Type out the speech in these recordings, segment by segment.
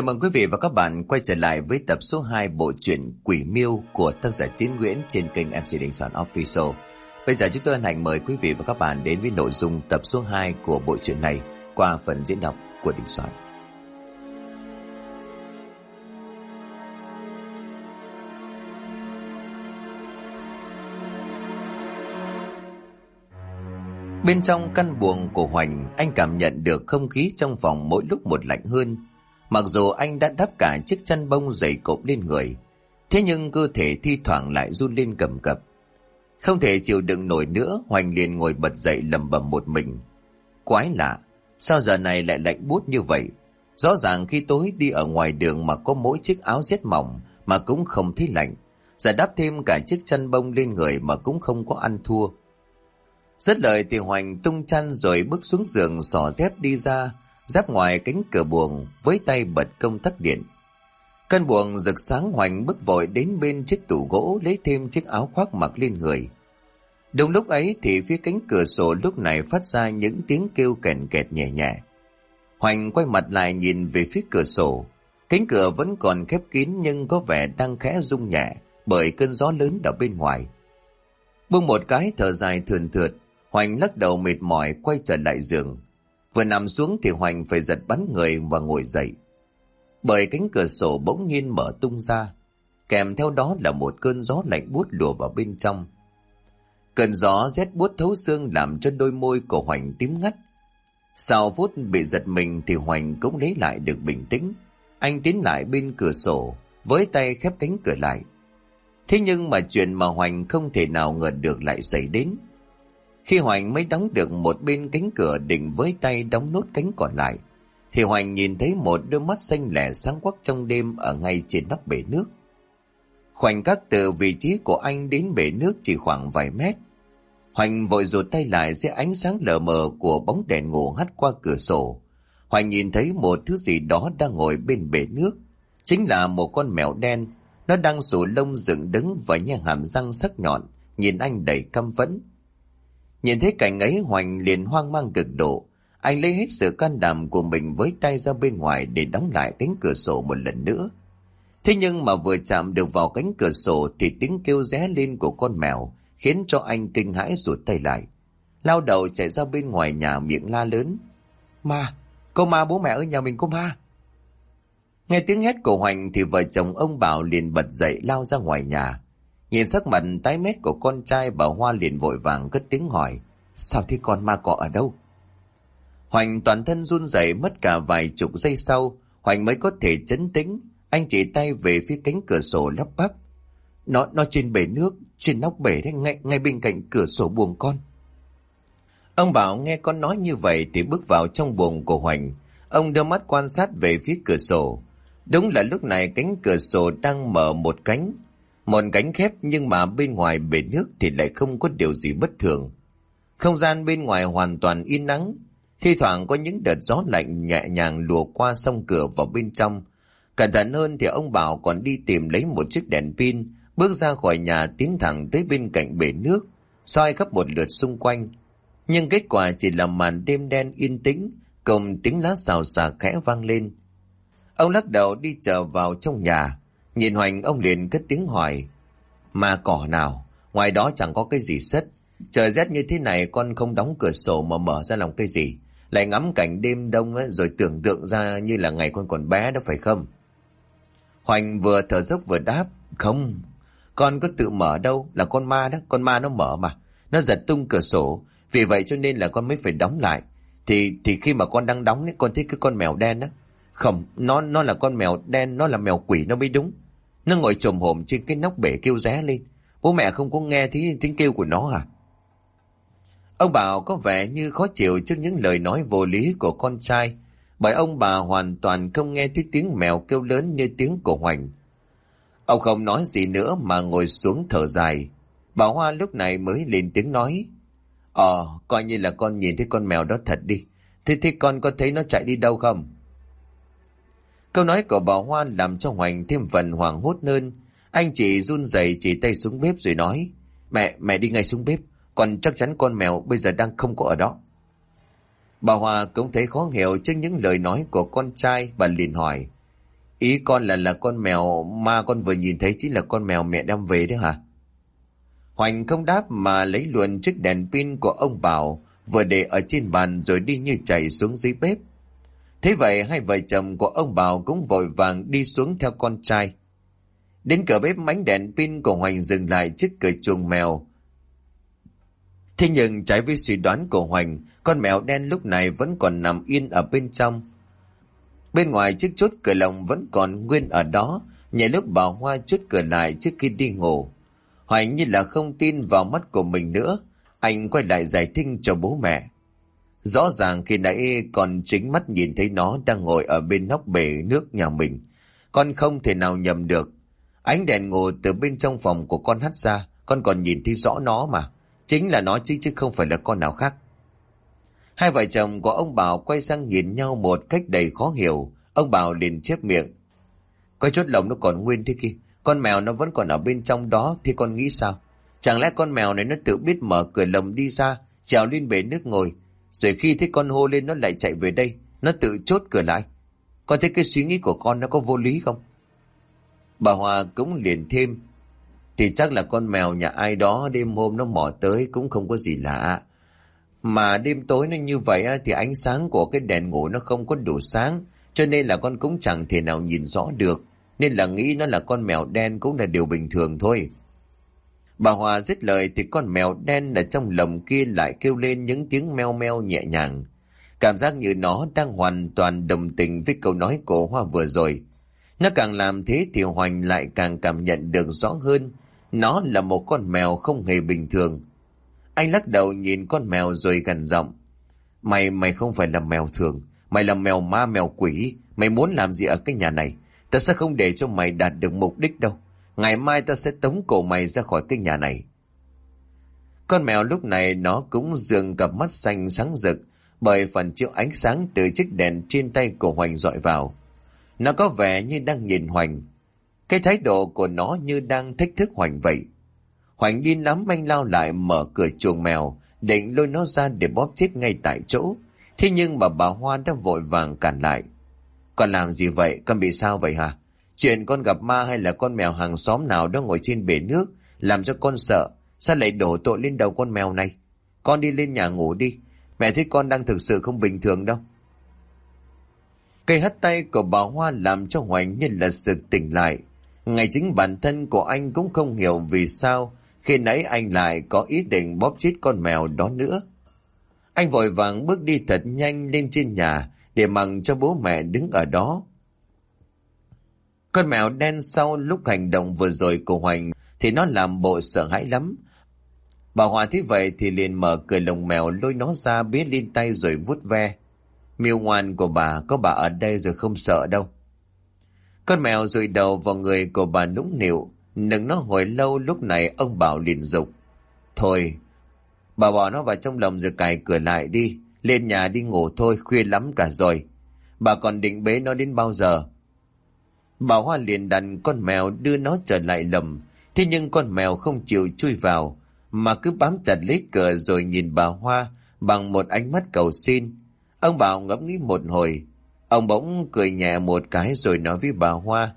Chào mừng quý vị và các bạn quay trở lại với tập số 2 bộ truyện Quỷ Miêu của tác giả Chiến Nguyễn trên kênh MC Đình Soạn Official. Bây giờ chúng tôi hân hạnh mời quý vị và các bạn đến với nội dung tập số 2 của bộ truyện này qua phần diễn đọc của Đình Soạn. Bên trong căn buồng của Hoành, anh cảm nhận được không khí trong phòng mỗi lúc một lạnh hơn. Mặc dù anh đã đắp cả chiếc chăn bông dày cộp lên người, thế nhưng cơ thể thi thoảng lại run lên cầm cập. Không thể chịu đựng nổi nữa, Hoành liền ngồi bật dậy lầm bầm một mình. Quái lạ, sao giờ này lại lạnh buốt như vậy? Rõ ràng khi tối đi ở ngoài đường mà có mỗi chiếc áo rét mỏng mà cũng không thấy lạnh. Giờ đắp thêm cả chiếc chăn bông lên người mà cũng không có ăn thua. Rất lời thì Hoành tung chăn rồi bước xuống giường xỏ dép đi ra, giáp ngoài cánh cửa buồng với tay bật công tắc điện. Căn buồng rực sáng Hoành bước vội đến bên chiếc tủ gỗ lấy thêm chiếc áo khoác mặc lên người. Đúng lúc ấy thì phía cánh cửa sổ lúc này phát ra những tiếng kêu kèn kẹt nhẹ nhẹ. Hoành quay mặt lại nhìn về phía cửa sổ. Cánh cửa vẫn còn khép kín nhưng có vẻ đang khẽ rung nhẹ bởi cơn gió lớn ở bên ngoài. Buông một cái thở dài thườn thượt, Hoành lắc đầu mệt mỏi quay trở lại giường. Vừa nằm xuống thì Hoành phải giật bắn người và ngồi dậy. Bởi cánh cửa sổ bỗng nhiên mở tung ra, kèm theo đó là một cơn gió lạnh buốt lùa vào bên trong. Cơn gió rét buốt thấu xương làm cho đôi môi của Hoành tím ngắt. Sau phút bị giật mình thì Hoành cũng lấy lại được bình tĩnh. Anh tiến lại bên cửa sổ, với tay khép cánh cửa lại. Thế nhưng mà chuyện mà Hoành không thể nào ngờ được lại xảy đến. Khi Hoành mới đóng được một bên cánh cửa định với tay đóng nốt cánh còn lại, thì Hoành nhìn thấy một đôi mắt xanh lẻ sáng quắc trong đêm ở ngay trên nắp bể nước. Khoảnh khắc từ vị trí của anh đến bể nước chỉ khoảng vài mét. Hoành vội rụt tay lại dưới ánh sáng lờ mờ của bóng đèn ngủ hắt qua cửa sổ. Hoành nhìn thấy một thứ gì đó đang ngồi bên bể nước. Chính là một con mèo đen. Nó đang sủ lông dựng đứng và nhe hàm răng sắc nhọn, nhìn anh đầy căm phẫn. Nhìn thấy cảnh ấy, Hoành liền hoang mang cực độ. Anh lấy hết sự can đảm của mình với tay ra bên ngoài để đóng lại cánh cửa sổ một lần nữa. Thế nhưng mà vừa chạm được vào cánh cửa sổ thì tiếng kêu ré lên của con mèo khiến cho anh kinh hãi rụt tay lại. Lao đầu chạy ra bên ngoài nhà miệng la lớn. Ma! Cô ma bố mẹ ở nhà mình cô ma! Nghe tiếng hét của Hoành thì vợ chồng ông Bảo liền bật dậy lao ra ngoài nhà. Nhìn sắc mặt tái mét của con trai bà Hoa liền vội vàng cất tiếng hỏi. Sao thế con ma cọ ở đâu? Hoành toàn thân run rẩy mất cả vài chục giây sau, Hoành mới có thể chấn tĩnh. Anh chỉ tay về phía cánh cửa sổ lắp bắp. Nó nó trên bể nước, trên nóc bể đấy, ngay, ngay bên cạnh cửa sổ buồng con. Ông Bảo nghe con nói như vậy thì bước vào trong buồng của Hoành. Ông đưa mắt quan sát về phía cửa sổ. Đúng là lúc này cánh cửa sổ đang mở một cánh, một cánh khép nhưng mà bên ngoài bể nước thì lại không có điều gì bất thường. Không gian bên ngoài hoàn toàn yên nắng, thi thoảng có những đợt gió lạnh nhẹ nhàng lùa qua sông cửa vào bên trong. Cẩn thận hơn thì ông Bảo còn đi tìm lấy một chiếc đèn pin, bước ra khỏi nhà tiến thẳng tới bên cạnh bể nước, soi khắp một lượt xung quanh. Nhưng kết quả chỉ là màn đêm đen yên tĩnh, cùng tiếng lá xào xà khẽ vang lên. Ông lắc đầu đi trở vào trong nhà, Nhìn Hoành ông liền cất tiếng hỏi. Mà cỏ nào, ngoài đó chẳng có cái gì sất. Trời rét như thế này con không đóng cửa sổ mà mở ra lòng cái gì. Lại ngắm cảnh đêm đông ấy, rồi tưởng tượng ra như là ngày con còn bé đó phải không? Hoành vừa thở dốc vừa đáp. Không, con có tự mở đâu, là con ma đó, con ma nó mở mà. Nó giật tung cửa sổ, vì vậy cho nên là con mới phải đóng lại. Thì thì khi mà con đang đóng ấy, con thấy cái con mèo đen đó. Không, nó nó là con mèo đen, nó là mèo quỷ nó mới đúng. Nó ngồi trồm hổm trên cái nóc bể kêu ré lên. Bố mẹ không có nghe thấy tiếng kêu của nó à? Ông Bảo có vẻ như khó chịu trước những lời nói vô lý của con trai, bởi ông bà hoàn toàn không nghe thấy tiếng mèo kêu lớn như tiếng của Hoành. Ông không nói gì nữa mà ngồi xuống thở dài. Bà Hoa lúc này mới lên tiếng nói. Ờ, coi như là con nhìn thấy con mèo đó thật đi. Thế thì con có thấy nó chạy đi đâu không? Câu nói của bà Hoa làm cho Hoành thêm phần hoảng hốt hơn. Anh chỉ run rẩy chỉ tay xuống bếp rồi nói. Mẹ, mẹ đi ngay xuống bếp. Còn chắc chắn con mèo bây giờ đang không có ở đó. Bà Hoa cũng thấy khó hiểu trước những lời nói của con trai. Bà liền hỏi. Ý con là là con mèo mà con vừa nhìn thấy chính là con mèo mẹ đem về đấy hả? Hoành không đáp mà lấy luôn chiếc đèn pin của ông Bảo vừa để ở trên bàn rồi đi như chạy xuống dưới bếp. Thế vậy hai vợ chồng của ông Bảo cũng vội vàng đi xuống theo con trai. Đến cửa bếp mánh đèn pin của Hoành dừng lại trước cửa chuồng mèo. Thế nhưng trái với suy đoán của Hoành, con mèo đen lúc này vẫn còn nằm yên ở bên trong. Bên ngoài chiếc chốt cửa lồng vẫn còn nguyên ở đó, nhảy lúc bảo Hoa chốt cửa lại trước khi đi ngủ. Hoành như là không tin vào mắt của mình nữa, anh quay lại giải thích cho bố mẹ. Rõ ràng khi nãy còn chính mắt nhìn thấy nó đang ngồi ở bên nóc bể nước nhà mình. Con không thể nào nhầm được. Ánh đèn ngủ từ bên trong phòng của con hắt ra, con còn nhìn thấy rõ nó mà. Chính là nó chứ chứ không phải là con nào khác. Hai vợ chồng của ông Bảo quay sang nhìn nhau một cách đầy khó hiểu. Ông Bảo liền chép miệng. Coi chốt lồng nó còn nguyên thế kia. Con mèo nó vẫn còn ở bên trong đó thì con nghĩ sao? Chẳng lẽ con mèo này nó tự biết mở cửa lồng đi ra, trèo lên bể nước ngồi, rồi khi thấy con hô lên nó lại chạy về đây, nó tự chốt cửa lại. Con thấy cái suy nghĩ của con nó có vô lý không? Bà Hòa cũng liền thêm, thì chắc là con mèo nhà ai đó đêm hôm nó mò tới cũng không có gì lạ. Mà đêm tối nó như vậy thì ánh sáng của cái đèn ngủ nó không có đủ sáng, cho nên là con cũng chẳng thể nào nhìn rõ được. Nên là nghĩ nó là con mèo đen cũng là điều bình thường thôi. Bà Hòa dứt lời thì con mèo đen ở trong lồng kia lại kêu lên những tiếng meo meo nhẹ nhàng. Cảm giác như nó đang hoàn toàn đồng tình với câu nói của Hoa vừa rồi. Nó càng làm thế thì Hoành lại càng cảm nhận được rõ hơn. Nó là một con mèo không hề bình thường. Anh lắc đầu nhìn con mèo rồi gần giọng. Mày mày không phải là mèo thường. Mày là mèo ma, mèo quỷ. Mày muốn làm gì ở cái nhà này? Ta sẽ không để cho mày đạt được mục đích đâu. Ngày mai ta sẽ tống cổ mày ra khỏi cái nhà này. Con mèo lúc này nó cũng dường cặp mắt xanh sáng rực bởi phần chiếu ánh sáng từ chiếc đèn trên tay của Hoành dọi vào. Nó có vẻ như đang nhìn Hoành. Cái thái độ của nó như đang thách thức Hoành vậy. Hoành đi nắm anh lao lại mở cửa chuồng mèo, định lôi nó ra để bóp chết ngay tại chỗ. Thế nhưng mà bà Hoa đã vội vàng cản lại. Con làm gì vậy? Con bị sao vậy hả? Chuyện con gặp ma hay là con mèo hàng xóm nào đó ngồi trên bể nước, làm cho con sợ. Sao lại đổ tội lên đầu con mèo này? Con đi lên nhà ngủ đi. Mẹ thấy con đang thực sự không bình thường đâu. Cây hất tay của bà Hoa làm cho Hoành như là sự tỉnh lại. Ngày chính bản thân của anh cũng không hiểu vì sao khi nãy anh lại có ý định bóp chết con mèo đó nữa. Anh vội vàng bước đi thật nhanh lên trên nhà để mặn cho bố mẹ đứng ở đó. Con mèo đen sau lúc hành động vừa rồi của Hoành thì nó làm bộ sợ hãi lắm. Bà Hòa thấy vậy thì liền mở cửa lồng mèo lôi nó ra biết lên tay rồi vút ve. Miêu ngoan của bà có bà ở đây rồi không sợ đâu. Con mèo rùi đầu vào người của bà nũng nịu, nâng nó hồi lâu lúc này ông Bảo liền dục. Thôi, bà bỏ nó vào trong lồng rồi cài cửa lại đi, lên nhà đi ngủ thôi, khuya lắm cả rồi. Bà còn định bế nó đến bao giờ? Bà Hoa liền đặt con mèo đưa nó trở lại lầm. Thế nhưng con mèo không chịu chui vào, mà cứ bám chặt lấy cửa rồi nhìn bà Hoa bằng một ánh mắt cầu xin. Ông Bảo ngẫm nghĩ một hồi. Ông bỗng cười nhẹ một cái rồi nói với bà Hoa.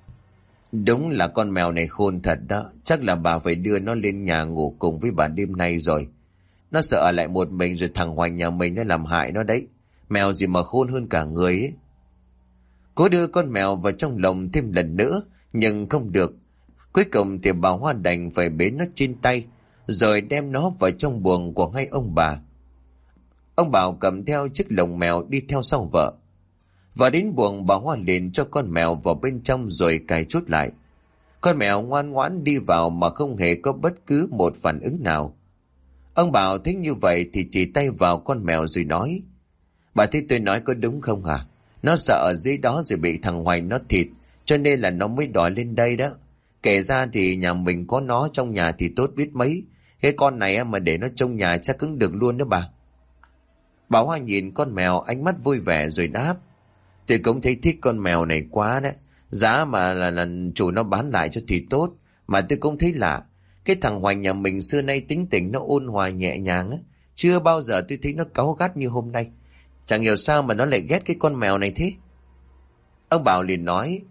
Đúng là con mèo này khôn thật đó. Chắc là bà phải đưa nó lên nhà ngủ cùng với bà đêm nay rồi. Nó sợ ở lại một mình rồi thằng Hoành nhà mình nó làm hại nó đấy. Mèo gì mà khôn hơn cả người ấy. Cố đưa con mèo vào trong lồng thêm lần nữa, nhưng không được. Cuối cùng thì bà Hoa đành phải bế nó trên tay, rồi đem nó vào trong buồng của hai ông bà. Ông Bảo cầm theo chiếc lồng mèo đi theo sau vợ. Và đến buồng bà Hoa liền cho con mèo vào bên trong rồi cài chốt lại. Con mèo ngoan ngoãn đi vào mà không hề có bất cứ một phản ứng nào. Ông Bảo thấy như vậy thì chỉ tay vào con mèo rồi nói. Bà thấy tôi nói có đúng không hả? Nó sợ ở dưới đó rồi bị thằng Hoài nó thịt, cho nên là nó mới đòi lên đây đó. Kể ra thì nhà mình có nó trong nhà thì tốt biết mấy. Cái con này mà để nó trong nhà chắc cứng được luôn đó bà. Bà Hoa nhìn con mèo ánh mắt vui vẻ rồi đáp. Tôi cũng thấy thích con mèo này quá đấy. Giá mà là, là chủ nó bán lại cho thì tốt. Mà tôi cũng thấy lạ. Cái thằng Hoành nhà mình xưa nay tính tình nó ôn hòa nhẹ nhàng á. Chưa bao giờ tôi thấy nó cáu gắt như hôm nay. Chẳng hiểu sao mà nó lại ghét cái con mèo này thế. Ông Bảo liền nói,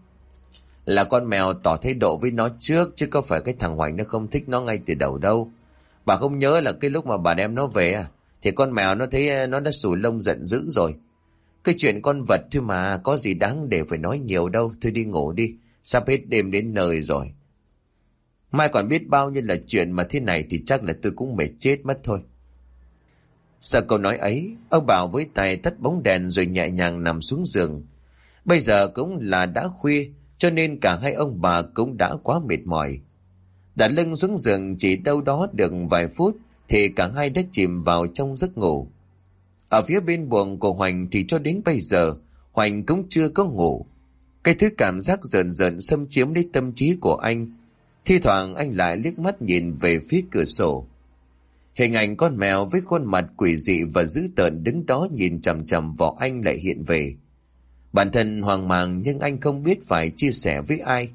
Là con mèo tỏ thái độ với nó trước chứ có phải cái thằng Hoành nó không thích nó ngay từ đầu đâu. Bà không nhớ là cái lúc mà bà đem nó về à, thì con mèo nó thấy nó đã sủi lông giận dữ rồi. Cái chuyện con vật thôi mà, có gì đáng để phải nói nhiều đâu, thôi đi ngủ đi, sắp hết đêm đến nơi rồi. Mai còn biết bao nhiêu là chuyện mà thế này thì chắc là tôi cũng mệt chết mất thôi. Sau câu nói ấy, ông Bảo với tay tắt bóng đèn rồi nhẹ nhàng nằm xuống giường. Bây giờ cũng là đã khuya, cho nên cả hai ông bà cũng đã quá mệt mỏi. Đặt lưng xuống giường chỉ đâu đó được vài phút thì cả hai đã chìm vào trong giấc ngủ. Ở phía bên buồng của Hoành thì cho đến bây giờ Hoành cũng chưa có ngủ. Cái thứ cảm giác rợn rợn xâm chiếm lấy tâm trí của anh. Thi thoảng anh lại liếc mắt nhìn về phía cửa sổ. Hình ảnh con mèo với khuôn mặt quỷ dị và dữ tợn đứng đó nhìn chầm chầm vào anh lại hiện về. Bản thân hoang mang nhưng anh không biết phải chia sẻ với ai.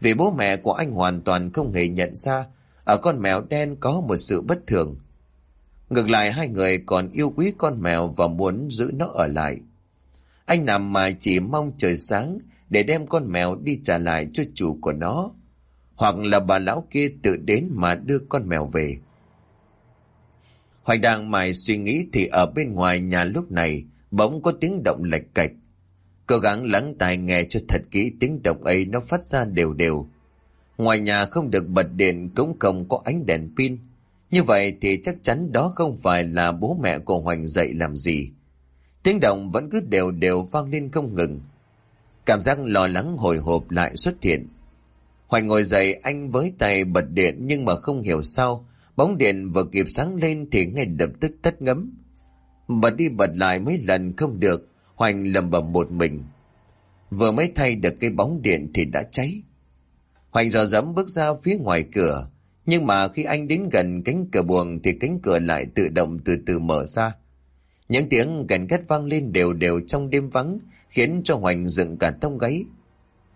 Vì bố mẹ của anh hoàn toàn không hề nhận ra, ở con mèo đen có một sự bất thường. Ngược lại, hai người còn yêu quý con mèo và muốn giữ nó ở lại. Anh nằm mà chỉ mong trời sáng để đem con mèo đi trả lại cho chủ của nó. Hoặc là bà lão kia tự đến mà đưa con mèo về. Hoài đang mải suy nghĩ thì ở bên ngoài nhà lúc này, bỗng có tiếng động lệch cạch. Cố gắng lắng tai nghe cho thật kỹ tiếng động ấy nó phát ra đều đều. Ngoài nhà không được bật điện cũng không có ánh đèn pin. Như vậy thì chắc chắn đó không phải là bố mẹ của Hoành dậy làm gì. Tiếng động vẫn cứ đều đều vang lên không ngừng. Cảm giác lo lắng hồi hộp lại xuất hiện. Hoành ngồi dậy anh với tay bật điện nhưng mà không hiểu sao. Bóng điện vừa kịp sáng lên thì ngay lập tức tắt ngấm. Bật đi bật lại mấy lần không được. Hoành lầm bầm một mình. Vừa mới thay được cái bóng điện thì đã cháy. Hoành dò dẫm bước ra phía ngoài cửa. Nhưng mà khi anh đến gần cánh cửa buồng thì cánh cửa lại tự động từ từ mở ra. Những tiếng gần gắt vang lên đều đều trong đêm vắng, khiến cho Hoành dựng cả tông gáy.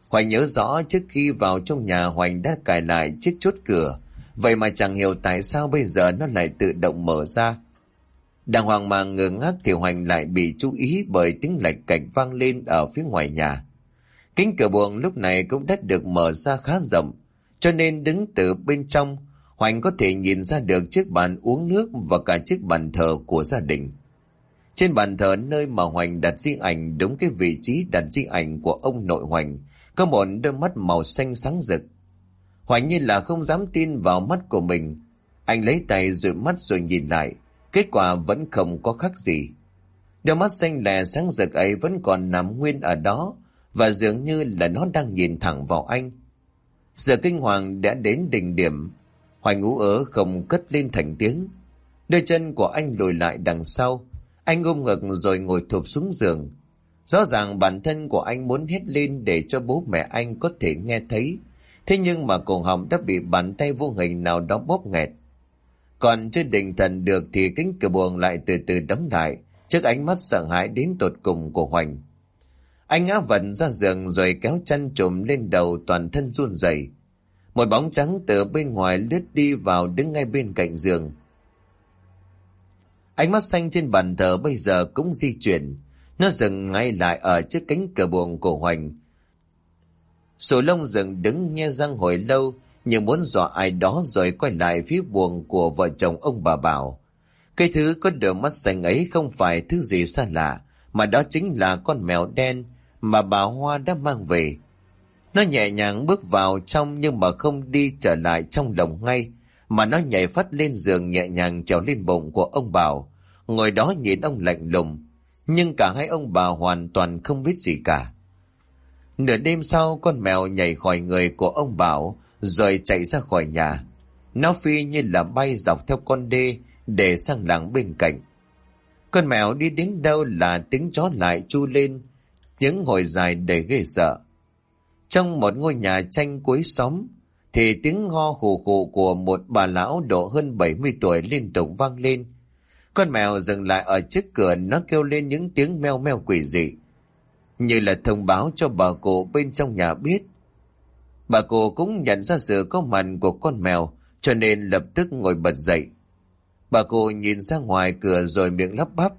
Hoành nhớ rõ trước khi vào trong nhà Hoành đã cài lại chiếc chốt cửa. Vậy mà chẳng hiểu tại sao bây giờ nó lại tự động mở ra. Đang hoang mang ngơ ngác thì Hoành lại bị chú ý bởi tiếng lạch cạch vang lên ở phía ngoài nhà. Kính cửa buồng lúc này cũng đã được mở ra khá rộng, cho nên đứng từ bên trong, Hoành có thể nhìn ra được chiếc bàn uống nước và cả chiếc bàn thờ của gia đình. Trên bàn thờ nơi mà Hoành đặt di ảnh đúng cái vị trí đặt di ảnh của ông nội Hoành, có một đôi mắt màu xanh sáng rực. Hoài như là không dám tin vào mắt của mình. Anh lấy tay rụi mắt rồi nhìn lại, kết quả vẫn không có khác gì. Đôi mắt xanh lè sáng rực ấy vẫn còn nằm nguyên ở đó, và dường như là nó đang nhìn thẳng vào anh. Giờ kinh hoàng đã đến đỉnh điểm, Hoài ngủ ớ không cất lên thành tiếng. Đôi chân của anh lùi lại đằng sau, anh ôm ngực rồi ngồi thụp xuống giường. Rõ ràng bản thân của anh muốn hét lên để cho bố mẹ anh có thể nghe thấy. Thế nhưng mà cổ họng đã bị bàn tay vô hình nào đó bóp nghẹt. Còn chưa định thần được thì cánh cửa buồng lại từ từ đóng lại, trước ánh mắt sợ hãi đến tột cùng của Hoành. Anh ngã vật ra giường rồi kéo chân trùm lên đầu toàn thân run rẩy. Một bóng trắng từ bên ngoài lướt đi vào đứng ngay bên cạnh giường. Ánh mắt xanh trên bàn thờ bây giờ cũng di chuyển. Nó dừng ngay lại ở trước cánh cửa buồng của Hoành. Sổ lông dừng đứng nghe răng hồi lâu nhưng muốn dọa ai đó rồi quay lại phía buồng của vợ chồng ông bà Bảo. Cái thứ có đôi mắt xanh ấy không phải thứ gì xa lạ mà đó chính là con mèo đen mà bà Hoa đã mang về. Nó nhẹ nhàng bước vào trong nhưng mà không đi trở lại trong lòng ngay, mà nó nhảy phát lên giường nhẹ nhàng trèo lên bụng của ông Bảo, ngồi đó nhìn ông lạnh lùng. Nhưng cả hai ông bà hoàn toàn không biết gì cả. Nửa đêm sau con mèo nhảy khỏi người của ông Bảo rồi chạy ra khỏi nhà. Nó phi như là bay dọc theo con đê để sang làng bên cạnh. Con mèo đi đến đâu là tiếng chó lại chu lên tiếng hồi dài đầy ghê sợ. Trong một ngôi nhà tranh cuối xóm, thì tiếng ho khủ khủ của một bà lão độ hơn 70 tuổi liên tục vang lên. Con mèo dừng lại ở trước cửa nó kêu lên những tiếng meo meo quỷ dị. Như là thông báo cho bà cụ bên trong nhà biết. Bà cụ cũng nhận ra sự có mặt của con mèo, cho nên lập tức ngồi bật dậy. Bà cụ nhìn ra ngoài cửa rồi miệng lắp bắp.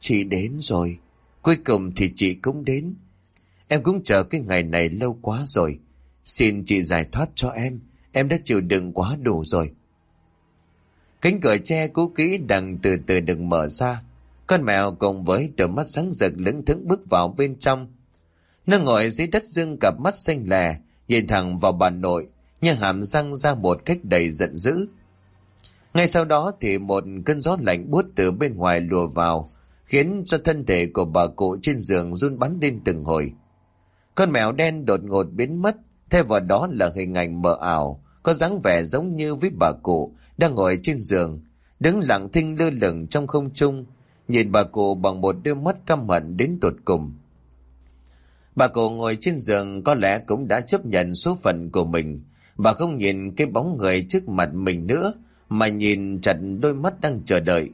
Chị đến rồi. Cuối cùng thì chị cũng đến. Em cũng chờ cái ngày này lâu quá rồi. Xin chị giải thoát cho em. Em đã chịu đựng quá đủ rồi. Cánh cửa tre cũ kỹ đang từ từ được mở ra. Con mèo cùng với đôi mắt sáng rực lững thững bước vào bên trong. Nó ngồi dưới đất dương cặp mắt xanh lè, nhìn thẳng vào bà nội, nhưng hàm răng ra một cách đầy giận dữ. Ngay sau đó thì một cơn gió lạnh buốt từ bên ngoài lùa vào, khiến cho thân thể của bà cụ trên giường run bắn lên từng hồi. Con mèo đen đột ngột biến mất, thay vào đó là hình ảnh mờ ảo, có dáng vẻ giống như với bà cụ đang ngồi trên giường, đứng lặng thinh lơ lửng trong không trung, nhìn bà cụ bằng một đôi mắt căm hận đến tột cùng. Bà cụ ngồi trên giường có lẽ cũng đã chấp nhận số phận của mình. Bà không nhìn cái bóng người trước mặt mình nữa, mà nhìn chặt đôi mắt đang chờ đợi.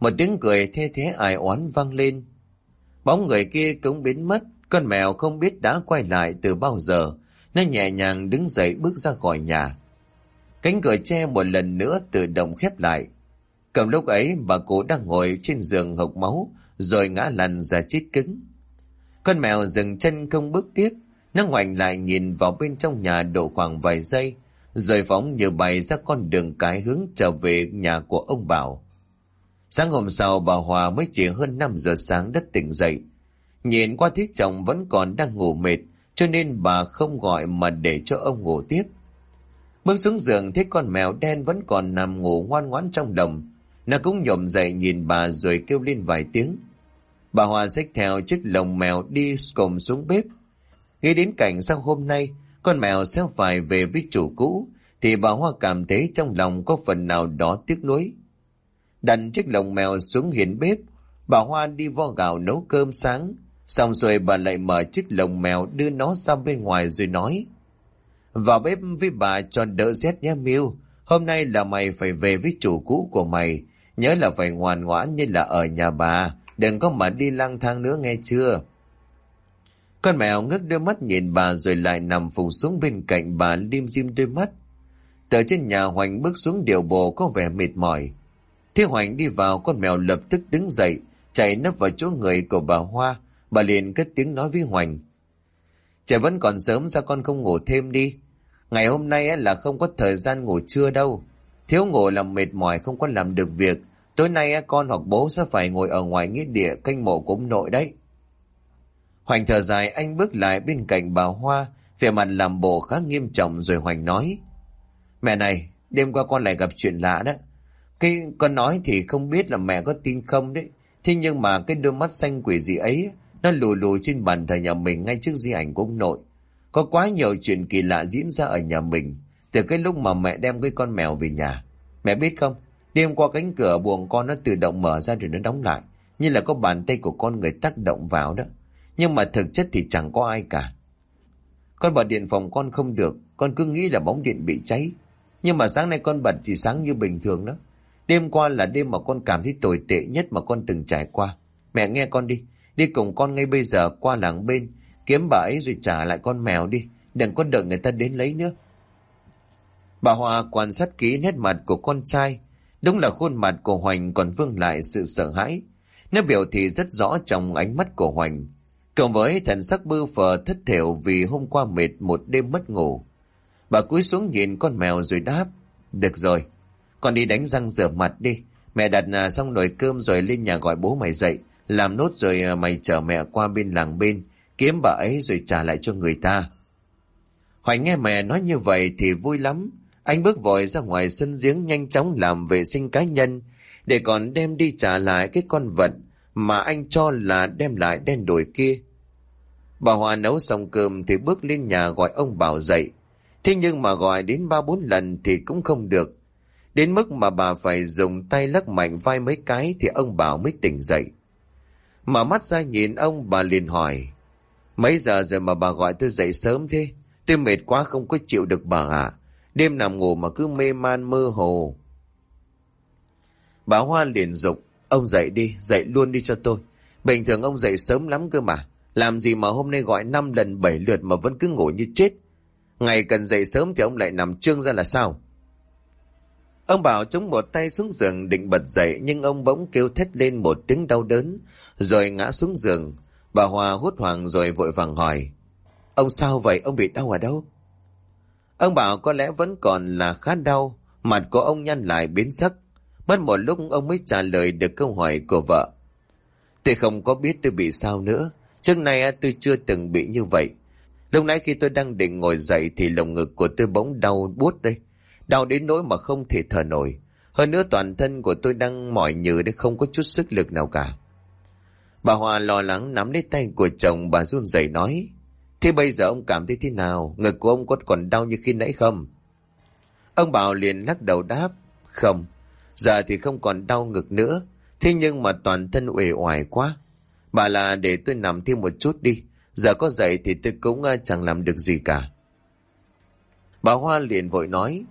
Một tiếng cười thê thế ai oán vang lên. Bóng người kia cũng biến mất, con mèo không biết đã quay lại từ bao giờ. Nó nhẹ nhàng đứng dậy bước ra khỏi nhà. Cánh cửa tre một lần nữa tự động khép lại. Cầm lúc ấy bà cụ đang ngồi trên giường hộc máu, rồi ngã lăn ra chết cứng. Con mèo dừng chân không bước tiếp, nó ngoảnh lại nhìn vào bên trong nhà độ khoảng vài giây, rồi phóng như bay ra con đường cái hướng trở về nhà của ông Bảo. Sáng hôm sau bà Hòa mới chỉ hơn 5 giờ sáng đất tỉnh dậy. Nhìn qua thiết chồng vẫn còn đang ngủ mệt, cho nên bà không gọi mà để cho ông ngủ tiếp. Bước xuống giường thấy con mèo đen vẫn còn nằm ngủ ngoan ngoãn trong đồng. Nó cũng nhộm dậy nhìn bà rồi kêu lên vài tiếng. Bà Hòa xách theo chiếc lồng mèo đi cùng xuống bếp. Nghĩ đến cảnh sau hôm nay, con mèo sẽ phải về với chủ cũ, thì bà Hoa cảm thấy trong lòng có phần nào đó tiếc nuối. Đặt chiếc lồng mèo xuống hiền bếp, bà Hoa đi vo gạo nấu cơm sáng, xong rồi bà lại mở chiếc lồng mèo đưa nó ra bên ngoài rồi nói. Vào bếp với bà cho đỡ rét nhé Miu, hôm nay là mày phải về với chủ cũ của mày, nhớ là phải ngoan ngoãn như là ở nhà bà, đừng có mà đi lang thang nữa nghe chưa? Con mèo ngước đôi mắt nhìn bà rồi lại nằm phục xuống bên cạnh bà lim dim đôi mắt. Từ trên nhà Hoành bước xuống điều bộ có vẻ mệt mỏi. Thế Hoành đi vào con mèo lập tức đứng dậy, chạy nấp vào chỗ người của bà Hoa. Bà liền cất tiếng nói với Hoành. Trẻ vẫn còn sớm sao con không ngủ thêm đi. Ngày hôm nay là không có thời gian ngủ trưa đâu. Thiếu ngủ làm mệt mỏi không có làm được việc. Tối nay con hoặc bố sẽ phải ngồi ở ngoài nghĩa địa canh mộ của ông nội đấy. Hoành thở dài anh bước lại bên cạnh bà Hoa, vẻ mặt làm bộ khá nghiêm trọng rồi Hoành nói. Mẹ này, đêm qua con lại gặp chuyện lạ đó. Cái con nói thì không biết là mẹ có tin không đấy. Thế nhưng mà cái đôi mắt xanh quỷ gì ấy, nó lùi lùi trên bàn thờ nhà mình ngay trước di ảnh của ông nội. Có quá nhiều chuyện kỳ lạ diễn ra ở nhà mình, từ cái lúc mà mẹ đem cái con mèo về nhà. Mẹ biết không, đêm qua cánh cửa buồng con nó tự động mở ra rồi nó đóng lại, như là có bàn tay của con người tác động vào đó. Nhưng mà thực chất thì chẳng có ai cả. Con bật điện phòng con không được, con cứ nghĩ là bóng điện bị cháy. Nhưng mà sáng nay con bật thì sáng như bình thường đó. Đêm qua là đêm mà con cảm thấy tồi tệ nhất mà con từng trải qua. Mẹ nghe con đi, đi cùng con ngay bây giờ qua làng bên, kiếm bà ấy rồi trả lại con mèo đi, đừng có đợi người ta đến lấy nữa. Bà Hòa quan sát kỹ nét mặt của con trai, đúng là khuôn mặt của Hoành còn vương lại sự sợ hãi. Nó biểu thị rất rõ trong ánh mắt của Hoành. Cộng với thần sắc bư phờ thất thểu vì hôm qua mệt một đêm mất ngủ. Bà cúi xuống nhìn con mèo rồi đáp. Được rồi, con đi đánh răng rửa mặt đi. Mẹ đặt à, xong nồi cơm rồi lên nhà gọi bố mày dậy. Làm nốt rồi à, mày chở mẹ qua bên làng bên. Kiếm bà ấy rồi trả lại cho người ta. Hoài nghe mẹ nói như vậy thì vui lắm. Anh bước vội ra ngoài sân giếng nhanh chóng làm vệ sinh cá nhân. Để còn đem đi trả lại cái con vật mà anh cho là đem lại đen đổi kia. Bà Hòa nấu xong cơm thì bước lên nhà gọi ông Bảo dậy. Thế nhưng mà gọi đến ba bốn lần thì cũng không được. Đến mức mà bà phải dùng tay lắc mạnh vai mấy cái thì ông Bảo mới tỉnh dậy. Mở mắt ra nhìn ông, bà liền hỏi. Mấy giờ rồi mà bà gọi tôi dậy sớm thế? Tôi mệt quá không có chịu được bà ạ. Đêm nằm ngủ mà cứ mê man mơ hồ. Bà Hoa liền dục Ông dậy đi, dậy luôn đi cho tôi. Bình thường ông dậy sớm lắm cơ mà. Làm gì mà hôm nay gọi 5 lần 7 lượt mà vẫn cứ ngủ như chết. Ngày cần dậy sớm thì ông lại nằm trương ra là sao? Ông bảo chống một tay xuống giường định bật dậy nhưng ông bỗng kêu thét lên một tiếng đau đớn rồi ngã xuống giường. Bà Hòa hốt hoảng rồi vội vàng hỏi. Ông sao vậy? Ông bị đau ở đâu? Ông bảo có lẽ vẫn còn là khá đau. Mặt của ông nhăn lại biến sắc. Mất một lúc ông mới trả lời được câu hỏi của vợ. Tôi không có biết tôi bị sao nữa. Trước nay tôi chưa từng bị như vậy. Lúc nãy khi tôi đang định ngồi dậy thì lồng ngực của tôi bỗng đau buốt đây. Đau đến nỗi mà không thể thở nổi. Hơn nữa toàn thân của tôi đang mỏi nhừ để không có chút sức lực nào cả. Bà Hòa lo lắng nắm lấy tay của chồng, bà run rẩy nói. Thế bây giờ ông cảm thấy thế nào? Ngực của ông có còn đau như khi nãy không? Ông Bảo liền lắc đầu đáp. Không, giờ thì không còn đau ngực nữa. Thế nhưng mà toàn thân uể oải quá. Bà là để tôi nằm thêm một chút đi. Giờ có dậy thì tôi cũng ờ, chẳng làm được gì cả. Bà Hoa liền vội nói.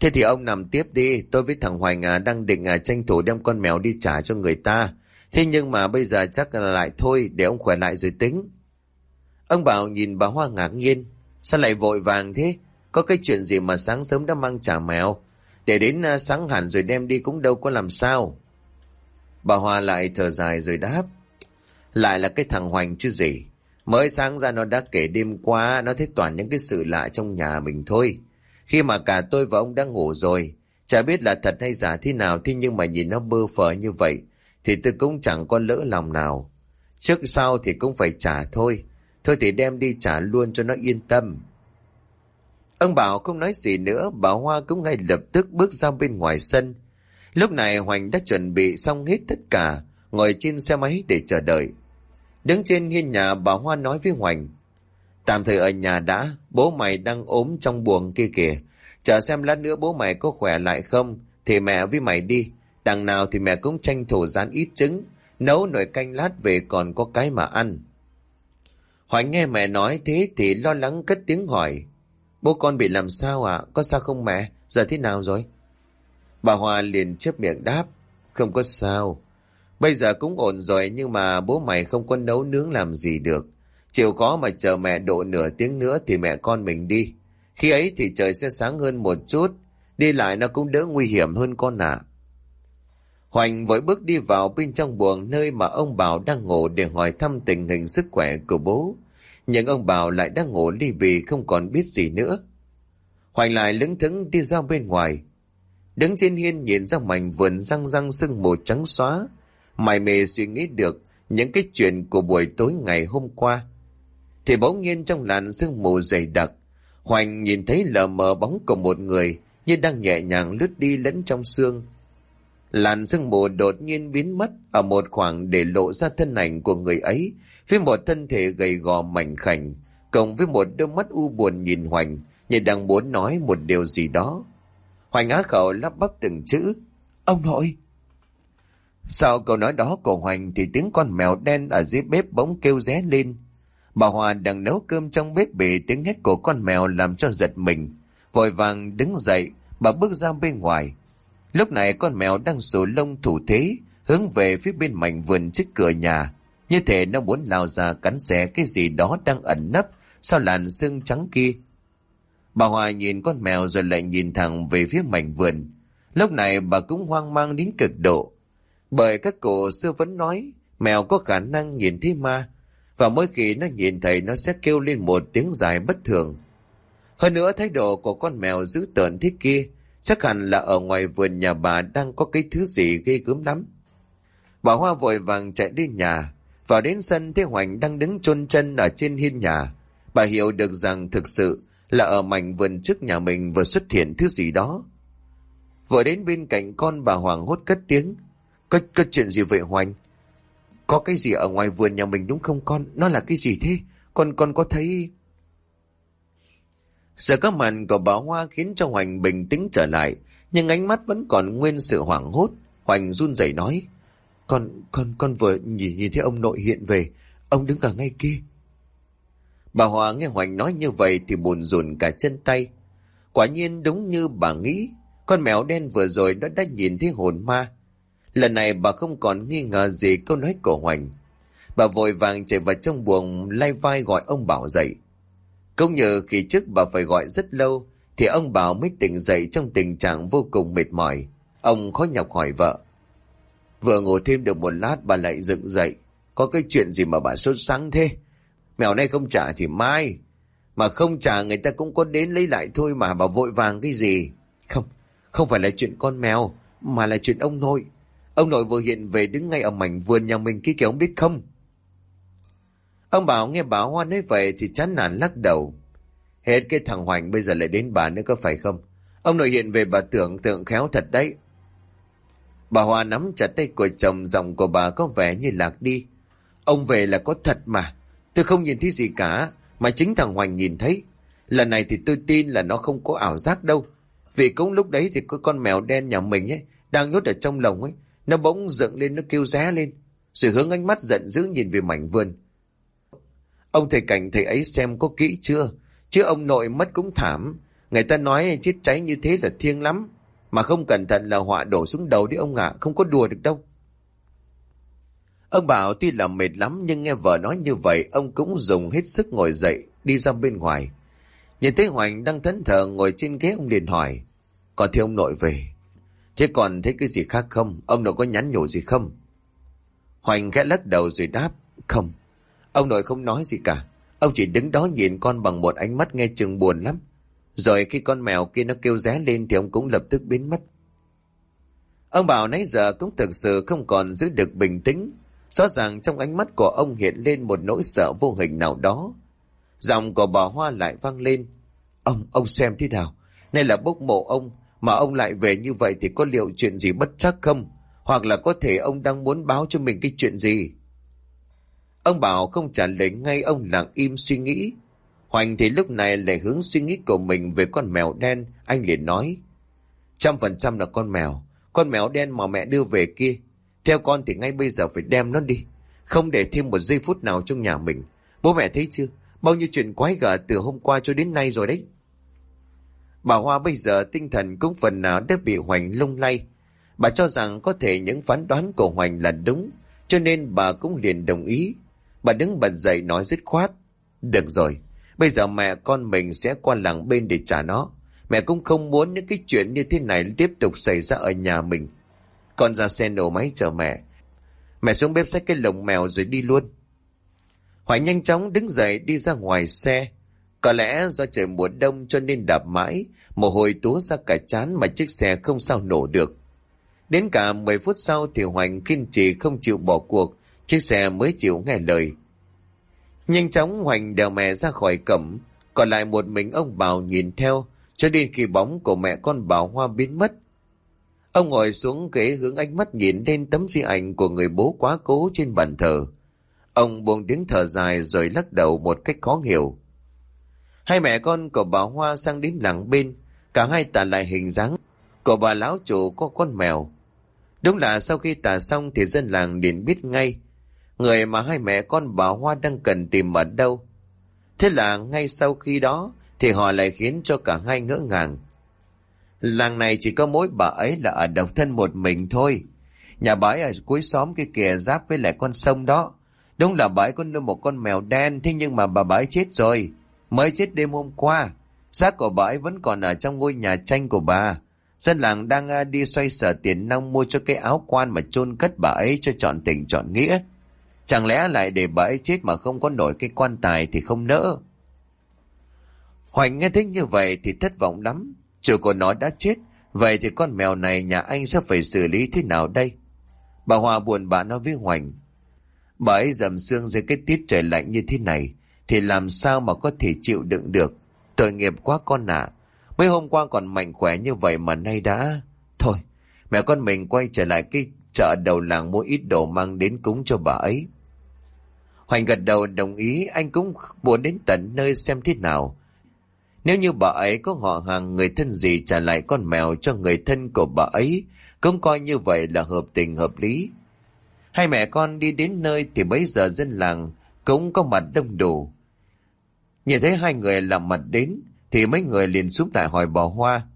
Thế thì ông nằm tiếp đi. Tôi với thằng hoài ngà đang định ờ, tranh thủ đem con mèo đi trả cho người ta. Thế nhưng mà bây giờ chắc là lại thôi để ông khỏe lại rồi tính. Ông Bảo nhìn bà Hoa ngạc nhiên. Sao lại vội vàng thế? Có cái chuyện gì mà sáng sớm đã mang trả mèo? Để đến à, sáng hẳn rồi đem đi cũng đâu có làm sao. Bà Hoa lại thở dài rồi đáp. Lại là cái thằng Hoành chứ gì. Mới sáng ra nó đã kể đêm qua, nó thấy toàn những cái sự lạ trong nhà mình thôi. Khi mà cả tôi và ông đang ngủ rồi. Chả biết là thật hay giả thế nào, thế nhưng mà nhìn nó bơ phờ như vậy, thì tôi cũng chẳng có lỡ lòng nào. Trước sau thì cũng phải trả thôi. Thôi thì đem đi trả luôn cho nó yên tâm. Ông Bảo không nói gì nữa, bà Hoa cũng ngay lập tức bước ra bên ngoài sân. Lúc này Hoành đã chuẩn bị xong hết tất cả, ngồi trên xe máy để chờ đợi. Đứng trên hiên nhà bà Hoa nói với Hoành. Tạm thời ở nhà đã, bố mày đang ốm trong buồng kia kìa. Chờ xem lát nữa bố mày có khỏe lại không, thì mẹ với mày đi. Đằng nào thì mẹ cũng tranh thủ rán ít trứng, nấu nồi canh lát về còn có cái mà ăn. Hoài nghe mẹ nói thế thì lo lắng cất tiếng hỏi. Bố con bị làm sao ạ? Có sao không mẹ? Giờ thế nào rồi? Bà Hòa liền chép miệng đáp. Không có sao. Bây giờ cũng ổn rồi nhưng mà bố mày không có nấu nướng làm gì được. Chịu khó mà chờ mẹ độ nửa tiếng nữa thì mẹ con mình đi. Khi ấy thì trời sẽ sáng hơn một chút. Đi lại nó cũng đỡ nguy hiểm hơn con ạ. Hoành vội bước đi vào bên trong buồng nơi mà ông Bảo đang ngủ để hỏi thăm tình hình sức khỏe của bố. Nhưng ông Bảo lại đang ngủ ly bì không còn biết gì nữa. Hoành lại lững thững đi ra bên ngoài. Đứng trên hiên nhìn ra mảnh vườn răng răng sưng mù trắng xóa. Mày mê suy nghĩ được những cái chuyện của buổi tối ngày hôm qua. Thì bỗng nhiên trong làn sương mù dày đặc, Hoành nhìn thấy lờ mờ bóng của một người như đang nhẹ nhàng lướt đi lẫn trong sương. Làn sương mù đột nhiên biến mất ở một khoảng để lộ ra thân ảnh của người ấy, với một thân thể gầy gò mảnh khảnh, cộng với một đôi mắt u buồn nhìn Hoành, như đang muốn nói một điều gì đó. Hoành á khẩu lắp bắp từng chữ. Ông nội! Sau câu nói đó của Hoành thì tiếng con mèo đen ở dưới bếp bỗng kêu ré lên. Bà Hòa đang nấu cơm trong bếp bị tiếng hét của con mèo làm cho giật mình. Vội vàng đứng dậy, bà bước ra bên ngoài. Lúc này con mèo đang sổ lông thủ thế, hướng về phía bên mảnh vườn trước cửa nhà. Như thể nó muốn lao ra cắn xé cái gì đó đang ẩn nấp sau làn xương trắng kia. Bà Hòa nhìn con mèo rồi lại nhìn thẳng về phía mảnh vườn. Lúc này bà cũng hoang mang đến cực độ. Bởi các cụ xưa vẫn nói mèo có khả năng nhìn thấy ma và mỗi khi nó nhìn thấy nó sẽ kêu lên một tiếng dài bất thường. Hơn nữa thái độ của con mèo dữ tợn thế kia chắc hẳn là ở ngoài vườn nhà bà đang có cái thứ gì ghê gớm lắm. Bà Hoa vội vàng chạy đi nhà, vào đến sân thấy Hoành đang đứng chôn chân ở trên hiên nhà. Bà hiểu được rằng thực sự là ở mảnh vườn trước nhà mình vừa xuất hiện thứ gì đó. Vừa đến bên cạnh con bà Hoàng hốt cất tiếng. Có, có chuyện gì vậy Hoành? Có cái gì ở ngoài vườn nhà mình đúng không con? Nó là cái gì thế? Con con có thấy... Sự các mặt của bà Hoa khiến cho Hoành bình tĩnh trở lại, nhưng ánh mắt vẫn còn nguyên sự hoảng hốt. Hoành run rẩy nói, con, con, con vừa nhìn, nhìn thấy ông nội hiện về, ông đứng cả ngay kia. Bà Hoa nghe Hoành nói như vậy thì buồn rùn cả chân tay. Quả nhiên đúng như bà nghĩ, con mèo đen vừa rồi nó đã nhìn thấy hồn ma. Lần này bà không còn nghi ngờ gì câu nói của Hoành. Bà vội vàng chạy vào trong buồng lay vai gọi ông Bảo dậy công nhờ khi trước bà phải gọi rất lâu, thì ông Bảo mới tỉnh dậy trong tình trạng vô cùng mệt mỏi. Ông khó nhọc hỏi vợ. Vừa ngồi thêm được một lát bà lại dựng dậy. có cái chuyện gì mà bà sốt sắng thế? Mèo này không trả thì mai. Mà không trả người ta cũng có đến lấy lại thôi mà bà vội vàng cái gì. Không, không phải là chuyện con mèo, mà là chuyện ông nội. Ông nội vừa hiện về đứng ngay ở mảnh vườn nhà mình kia kìa ông biết không? Ông bảo nghe bà Hoa nói vậy thì chán nản lắc đầu. Hết cái thằng Hoành bây giờ lại đến bà nữa có phải không? Ông nội hiện về bà tưởng tượng khéo thật đấy. Bà Hoa nắm chặt tay của chồng, giọng của bà có vẻ như lạc đi. Ông về là có thật mà. Tôi không nhìn thấy gì cả. Mà chính thằng Hoành nhìn thấy. Lần này thì tôi tin là nó không có ảo giác đâu. Vì cũng lúc đấy thì có con mèo đen nhà mình ấy. Đang nhốt ở trong lồng ấy. Nó bỗng dựng lên, nó kêu ré lên. Rồi hướng ánh mắt giận dữ nhìn về mảnh vườn. Ông thầy cảnh thầy ấy xem có kỹ chưa? Chứ ông nội mất cũng thảm. Người ta nói chết cháy như thế là thiêng lắm. Mà không cẩn thận là họa đổ xuống đầu đấy ông ạ. Không có đùa được đâu. Ông bảo tuy là mệt lắm nhưng nghe vợ nói như vậy, ông cũng dùng hết sức ngồi dậy, đi ra bên ngoài. Nhìn thấy Hoành đang thẫn thờ ngồi trên ghế, ông liền hỏi, Còn thì ông nội về Thế còn thấy cái gì khác không? Ông nội có nhắn nhủ gì không? Hoành khẽ lắc đầu rồi đáp, Không Ông nội không nói gì cả Ông chỉ đứng đó nhìn con bằng một ánh mắt nghe chừng buồn lắm Rồi khi con mèo kia nó kêu ré lên Thì ông cũng lập tức biến mất Ông bảo nãy giờ cũng thực sự không còn giữ được bình tĩnh Rõ ràng trong ánh mắt của ông hiện lên một nỗi sợ vô hình nào đó. Giọng của bà Hoa lại vang lên. Ông, ông xem thế nào? Này là bốc mộ ông, mà ông lại về như vậy thì có liệu chuyện gì bất chắc không? Hoặc là có thể ông đang muốn báo cho mình cái chuyện gì? Ông bảo không trả lời ngay ông lặng im suy nghĩ. Hoành thì lúc này lại hướng suy nghĩ của mình về con mèo đen, anh liền nói. Trăm phần trăm là con mèo, con mèo đen mà mẹ đưa về kia theo con thì ngay bây giờ phải đem nó đi. Không để thêm một giây phút nào trong nhà mình. Bố mẹ thấy chưa? Bao nhiêu chuyện quái gở từ hôm qua cho đến nay rồi đấy. Bà Hoa bây giờ tinh thần cũng phần nào đã bị Hoành lung lay. Bà cho rằng có thể những phán đoán của Hoành là đúng, cho nên bà cũng liền đồng ý. Bà đứng bật dậy nói dứt khoát. Được rồi, bây giờ mẹ con mình sẽ qua làng bên để trả nó. Mẹ cũng không muốn những cái chuyện như thế này tiếp tục xảy ra ở nhà mình. Con ra xe nổ máy chờ mẹ. Mẹ xuống bếp xách cái lồng mèo rồi đi luôn. Hoài nhanh chóng đứng dậy đi ra ngoài xe. Có lẽ do trời mùa đông cho nên đạp mãi, mồ hôi túa ra cả chán mà chiếc xe không sao nổ được. Đến cả 10 phút sau thì Hoành kiên trì không chịu bỏ cuộc, chiếc xe mới chịu nghe lời. Nhanh chóng Hoành đèo mẹ ra khỏi cổng, còn lại một mình ông Bảo nhìn theo, cho đến khi bóng của mẹ con Bảo Hoa biến mất, Ông ngồi xuống ghế hướng ánh mắt nhìn lên tấm di ảnh của người bố quá cố trên bàn thờ. Ông buông tiếng thở dài rồi lắc đầu một cách khó hiểu. Hai mẹ con của bà Hoa sang đến làng bên, cả hai tả lại hình dáng của bà lão chủ có con mèo. Đúng là sau khi tả xong thì dân làng liền biết ngay, người mà hai mẹ con bà Hoa đang cần tìm ở đâu. Thế là ngay sau khi đó thì họ lại khiến cho cả hai ngỡ ngàng. Làng này chỉ có mỗi bà ấy là ở độc thân một mình thôi. Nhà bà ấy ở cuối xóm kia kìa giáp với lại con sông đó. Đúng là bà ấy có nuôi một con mèo đen, thế nhưng mà bà bà ấy chết rồi. Mới chết đêm hôm qua. Xác của bà ấy vẫn còn ở trong ngôi nhà tranh của bà. Dân làng đang à, đi xoay sở tiền nông mua cho cái áo quan mà chôn cất bà ấy cho chọn tình chọn nghĩa. Chẳng lẽ lại để bà ấy chết mà không có nổi cái quan tài thì không nỡ. Hoành nghe thích như vậy thì thất vọng lắm. Chủ của nó đã chết, vậy thì con mèo này nhà anh sẽ phải xử lý thế nào đây? Bà Hòa buồn bã nói với Hoành. Bà ấy dầm xương dưới cái tiết trời lạnh như thế này, thì làm sao mà có thể chịu đựng được? Tội nghiệp quá con ạ. Mấy hôm qua còn mạnh khỏe như vậy mà nay đã... Thôi, mẹ con mình quay trở lại cái chợ đầu làng mua ít đồ mang đến cúng cho bà ấy. Hoành gật đầu đồng ý anh cũng muốn đến tận nơi xem thế nào. Nếu như bà ấy có họ hàng người thân gì trả lại con mèo cho người thân của bà ấy, cũng coi như vậy là hợp tình hợp lý. Hai mẹ con đi đến nơi thì bấy giờ dân làng cũng có mặt đông đủ. Nhìn thấy hai người làm mặt đến, thì mấy người liền xuống lại hỏi bà Hoa.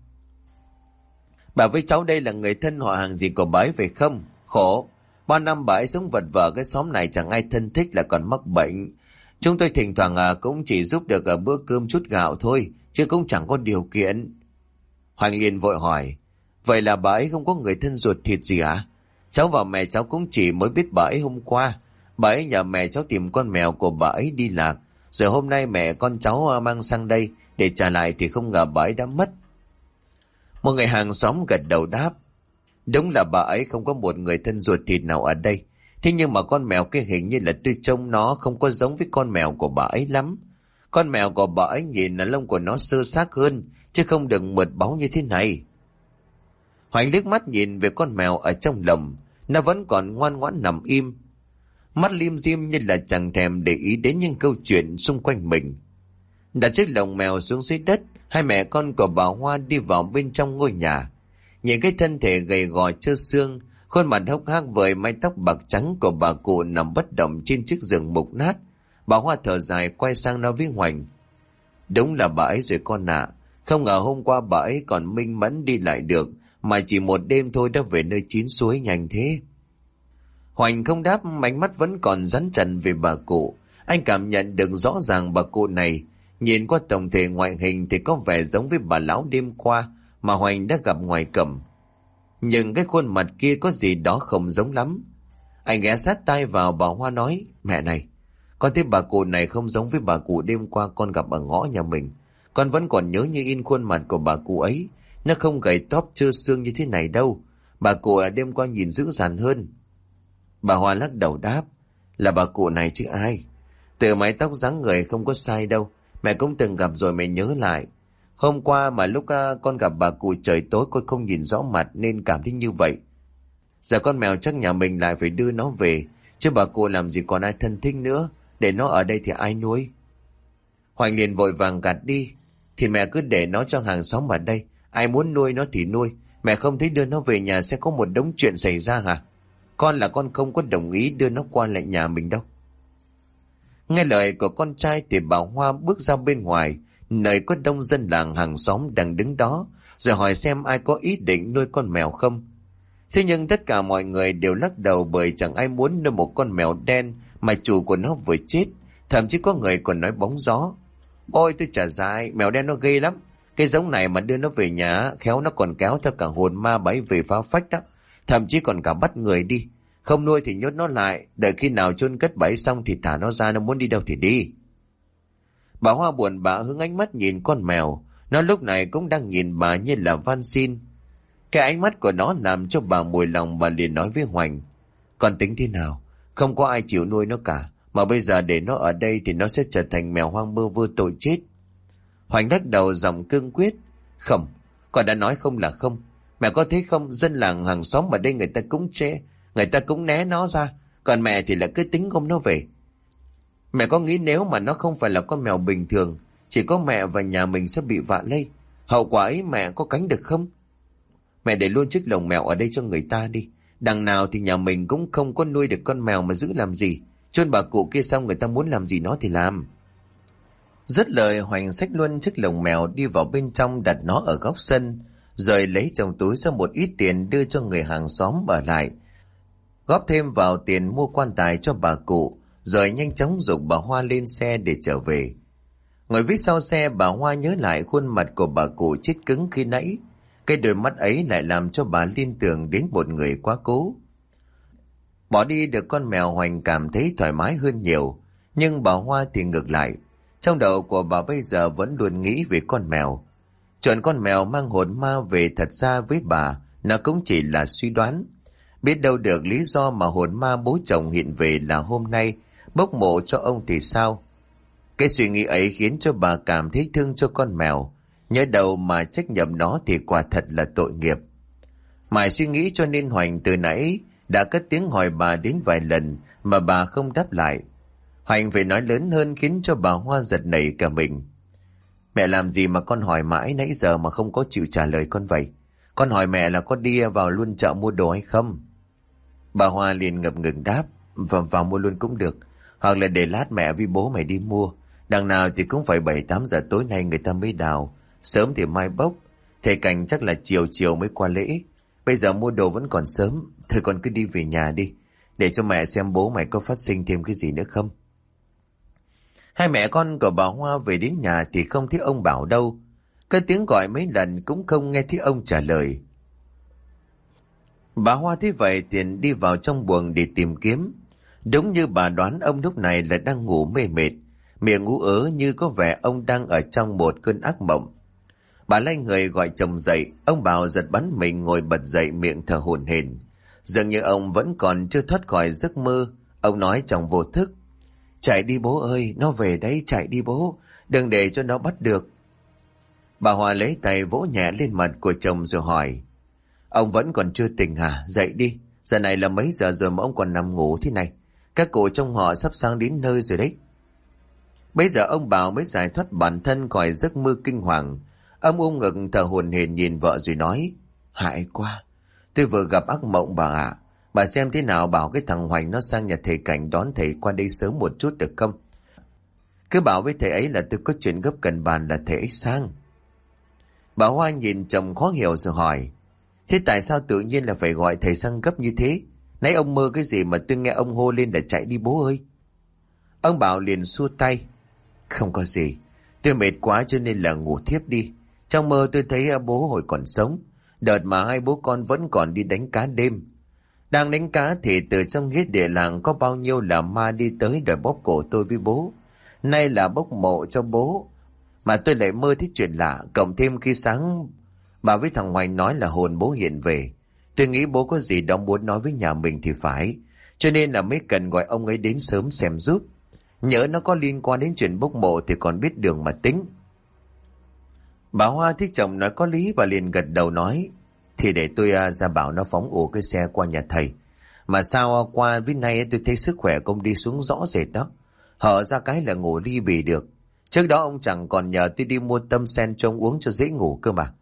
Bà với cháu đây là người thân họ hàng gì của bà ấy phải không? Khổ, bao năm bà ấy sống vật vờ cái xóm này chẳng ai thân thích là còn mắc bệnh. Chúng tôi thỉnh thoảng à, cũng chỉ giúp được à, bữa cơm chút gạo thôi, chứ cũng chẳng có điều kiện. Hoàng liền vội hỏi, vậy là bà ấy không có người thân ruột thịt gì à? Cháu và mẹ cháu cũng chỉ mới biết bà ấy hôm qua. Bà ấy nhờ mẹ cháu tìm con mèo của bà ấy đi lạc. Rồi hôm nay mẹ con cháu à, mang sang đây để trả lại thì không ngờ bà ấy đã mất. Một người hàng xóm gật đầu đáp. Đúng là bà ấy không có một người thân ruột thịt nào ở đây. Thế nhưng mà con mèo kia hình như là tôi trông nó không có giống với con mèo của bà ấy lắm. Con mèo của bà ấy nhìn là lông của nó sơ xác hơn, chứ không được mượt báu như thế này. Hoành liếc mắt nhìn về con mèo ở trong lồng, nó vẫn còn ngoan ngoãn nằm im. Mắt lim dim như là chẳng thèm để ý đến những câu chuyện xung quanh mình. Đặt chiếc lồng mèo xuống dưới đất, hai mẹ con của bà Hoa đi vào bên trong ngôi nhà. Nhìn cái thân thể gầy gò chưa xương, khuôn mặt hốc hác với mái tóc bạc trắng của bà cụ nằm bất động trên chiếc giường mục nát. Bà Hoa thở dài quay sang nói với Hoành. Đúng là bà ấy rồi con ạ. Không ngờ hôm qua bà ấy còn minh mẫn đi lại được, mà chỉ một đêm thôi đã về nơi chín suối nhanh thế. Hoành không đáp, ánh mắt vẫn còn rắn trần về bà cụ. Anh cảm nhận được rõ ràng bà cụ này, nhìn qua tổng thể ngoại hình thì có vẻ giống với bà lão đêm qua mà Hoành đã gặp ngoài cầm. Nhưng cái khuôn mặt kia có gì đó không giống lắm. Anh ghé sát tay vào bà Hoa nói, mẹ này, con thấy bà cụ này không giống với bà cụ đêm qua con gặp ở ngõ nhà mình. Con vẫn còn nhớ như in khuôn mặt của bà cụ ấy. Nó không gầy tóp trơ xương như thế này đâu. Bà cụ ở đêm qua nhìn dữ dằn hơn. Bà Hoa lắc đầu đáp. Là bà cụ này chứ ai. Từ mái tóc dáng người không có sai đâu. Mẹ cũng từng gặp rồi mẹ nhớ lại. Hôm qua mà lúc à, con gặp bà cụ trời tối con không nhìn rõ mặt nên cảm thấy như vậy. Giờ con mèo chắc nhà mình lại phải đưa nó về. Chứ bà cụ làm gì còn ai thân thích nữa. Để nó ở đây thì ai nuôi? Hoành liền vội vàng gạt đi. Thì mẹ cứ để nó cho hàng xóm ở đây. Ai muốn nuôi nó thì nuôi. Mẹ không thấy đưa nó về nhà sẽ có một đống chuyện xảy ra hả? Con là con không có đồng ý đưa nó qua lại nhà mình đâu. Nghe lời của con trai thì bà Hoa bước ra bên ngoài, nơi có đông dân làng hàng xóm đang đứng đó, rồi hỏi xem ai có ý định nuôi con mèo không. Thế nhưng tất cả mọi người đều lắc đầu bởi chẳng ai muốn nuôi một con mèo đen mà chủ của nó vừa chết. Thậm chí có người còn nói bóng gió. Ôi tôi trả dài, mèo đen nó ghê lắm. Cái giống này mà đưa nó về nhà, khéo nó còn kéo theo cả hồn ma bấy về phá phách đó. Thậm chí còn cả bắt người đi. Không nuôi thì nhốt nó lại, đợi khi nào chôn cất bẫy xong thì thả nó ra, nó muốn đi đâu thì đi. Bà Hoa buồn bã hướng ánh mắt nhìn con mèo, nó lúc này cũng đang nhìn bà như là van xin. Cái ánh mắt của nó làm cho bà mùi lòng bà liền nói với Hoành. còn tính thế nào? Không có ai chịu nuôi nó cả, mà bây giờ để nó ở đây thì nó sẽ trở thành mèo hoang mơ vơ tội chết. Hoành lắc đầu giọng cương quyết. Không, con đã nói không là không. Mẹ có thấy không, dân làng hàng xóm ở đây người ta cũng chê, người ta cũng né nó ra, còn mẹ thì là cứ tính ôm nó về. Mẹ có nghĩ nếu mà nó không phải là con mèo bình thường, chỉ có mẹ và nhà mình sẽ bị vạ lây. Hậu quả ấy mẹ có cánh được không? Mẹ để luôn chiếc lồng mèo ở đây cho người ta đi. Đằng nào thì nhà mình cũng không có nuôi được con mèo mà giữ làm gì. Chôn bà cụ kia xong người ta muốn làm gì nó thì làm. Rất lời Hoành xách luôn chiếc lồng mèo đi vào bên trong đặt nó ở góc sân, rồi lấy trong túi ra một ít tiền đưa cho người hàng xóm ở lại. Góp thêm vào tiền mua quan tài cho bà cụ, rồi nhanh chóng dục bà Hoa lên xe để trở về. Ngồi phía sau xe bà Hoa nhớ lại khuôn mặt của bà cụ chết cứng khi nãy. Cái đôi mắt ấy lại làm cho bà liên tưởng đến một người quá cố. Bỏ đi được con mèo hoành cảm thấy thoải mái hơn nhiều, nhưng bà Hoa thì ngược lại. Trong đầu của bà bây giờ vẫn luôn nghĩ về con mèo. Chọn con mèo mang hồn ma về thật ra với bà, nó cũng chỉ là suy đoán. Biết đâu được lý do mà hồn ma bố chồng hiện về là hôm nay, bốc mộ cho ông thì sao? Cái suy nghĩ ấy khiến cho bà cảm thấy thương cho con mèo. Nhớ đầu mà trách nhầm nó thì quả thật là tội nghiệp. Mãi suy nghĩ cho nên Hoành từ nãy đã cất tiếng hỏi bà đến vài lần mà bà không đáp lại. Hoành phải nói lớn hơn khiến cho bà Hoa giật nảy cả mình. Mẹ làm gì mà con hỏi mãi nãy giờ mà không có chịu trả lời con vậy? Con hỏi mẹ là có đi vào luôn chợ mua đồ hay không? Bà Hoa liền ngập ngừng đáp. Vào, vào mua luôn cũng được. Hoặc là để lát mẹ với bố mày đi mua. Đằng nào thì cũng phải 7-8 giờ tối nay người ta mới đào. Sớm thì mai bốc. Thầy cảnh chắc là chiều chiều mới qua lễ. Bây giờ mua đồ vẫn còn sớm. Thôi con cứ đi về nhà đi. Để cho mẹ xem bố mày có phát sinh thêm cái gì nữa không. Hai mẹ con của bà Hoa về đến nhà thì không thấy ông Bảo đâu. Cái tiếng gọi mấy lần cũng không nghe thấy ông trả lời. Bà Hoa thấy vậy thì đi vào trong buồng để tìm kiếm. Đúng như bà đoán ông lúc này là đang ngủ mê mệt, miệng ngủ ớ như có vẻ ông đang ở trong một cơn ác mộng. Bà lay người gọi chồng dậy, ông Bảo giật bắn mình ngồi bật dậy miệng thở hổn hển. Dường như ông vẫn còn chưa thoát khỏi giấc mơ, ông nói trong vô thức. Chạy đi bố ơi, nó về đấy, chạy đi bố, đừng để cho nó bắt được. Bà Hòa lấy tay vỗ nhẹ lên mặt của chồng rồi hỏi. Ông vẫn còn chưa tỉnh hả? Dậy đi. Giờ này là mấy giờ rồi mà ông còn nằm ngủ thế này. Các cụ trong họ sắp sang đến nơi rồi đấy. Bây giờ ông Bảo mới giải thoát bản thân khỏi giấc mơ kinh hoàng. Ông ôm ngực thở hồn hển nhìn vợ rồi nói. Hại quá. Tôi vừa gặp ác mộng bà ạ. Bà xem thế nào bảo cái thằng Hoành nó sang nhà thầy Cảnh đón thầy qua đây sớm một chút được không? Cứ bảo với thầy ấy là tôi có chuyện gấp cần bàn là thầy ấy sang. Bà Hoa nhìn chồng khó hiểu rồi hỏi. Thế tại sao tự nhiên là phải gọi thầy sang gấp như thế? Nãy ông mơ cái gì mà tôi nghe ông hô lên là chạy đi bố ơi? Ông Bảo liền xua tay. Không có gì. Tôi mệt quá cho nên là ngủ thiếp đi. Trong mơ tôi thấy à, bố hồi còn sống. Đợt mà hai bố con vẫn còn đi đánh cá đêm. Đang đánh cá thì từ trong ghế địa làng có bao nhiêu là ma đi tới đòi bóp cổ tôi với bố. Nay là bốc mộ cho bố. Mà tôi lại mơ thấy chuyện lạ, cộng thêm khi sáng bà với thằng Hoành nói là hồn bố hiện về. Tôi nghĩ bố có gì đó muốn nói với nhà mình thì phải. Cho nên là mới cần gọi ông ấy đến sớm xem giúp. Nhớ nó có liên quan đến chuyện bốc mộ thì còn biết đường mà tính. Bà Hoa thích chồng nói có lý và liền gật đầu nói thì để tôi à, ra bảo nó phóng ổ cái xe qua nhà thầy. Mà sao à, qua với nay tôi thấy sức khỏe công đi xuống rõ rệt đó. Hở ra cái là ngủ ly bì được. Trước đó ông chẳng còn nhờ tôi đi mua tâm sen trông uống cho dễ ngủ cơ mà.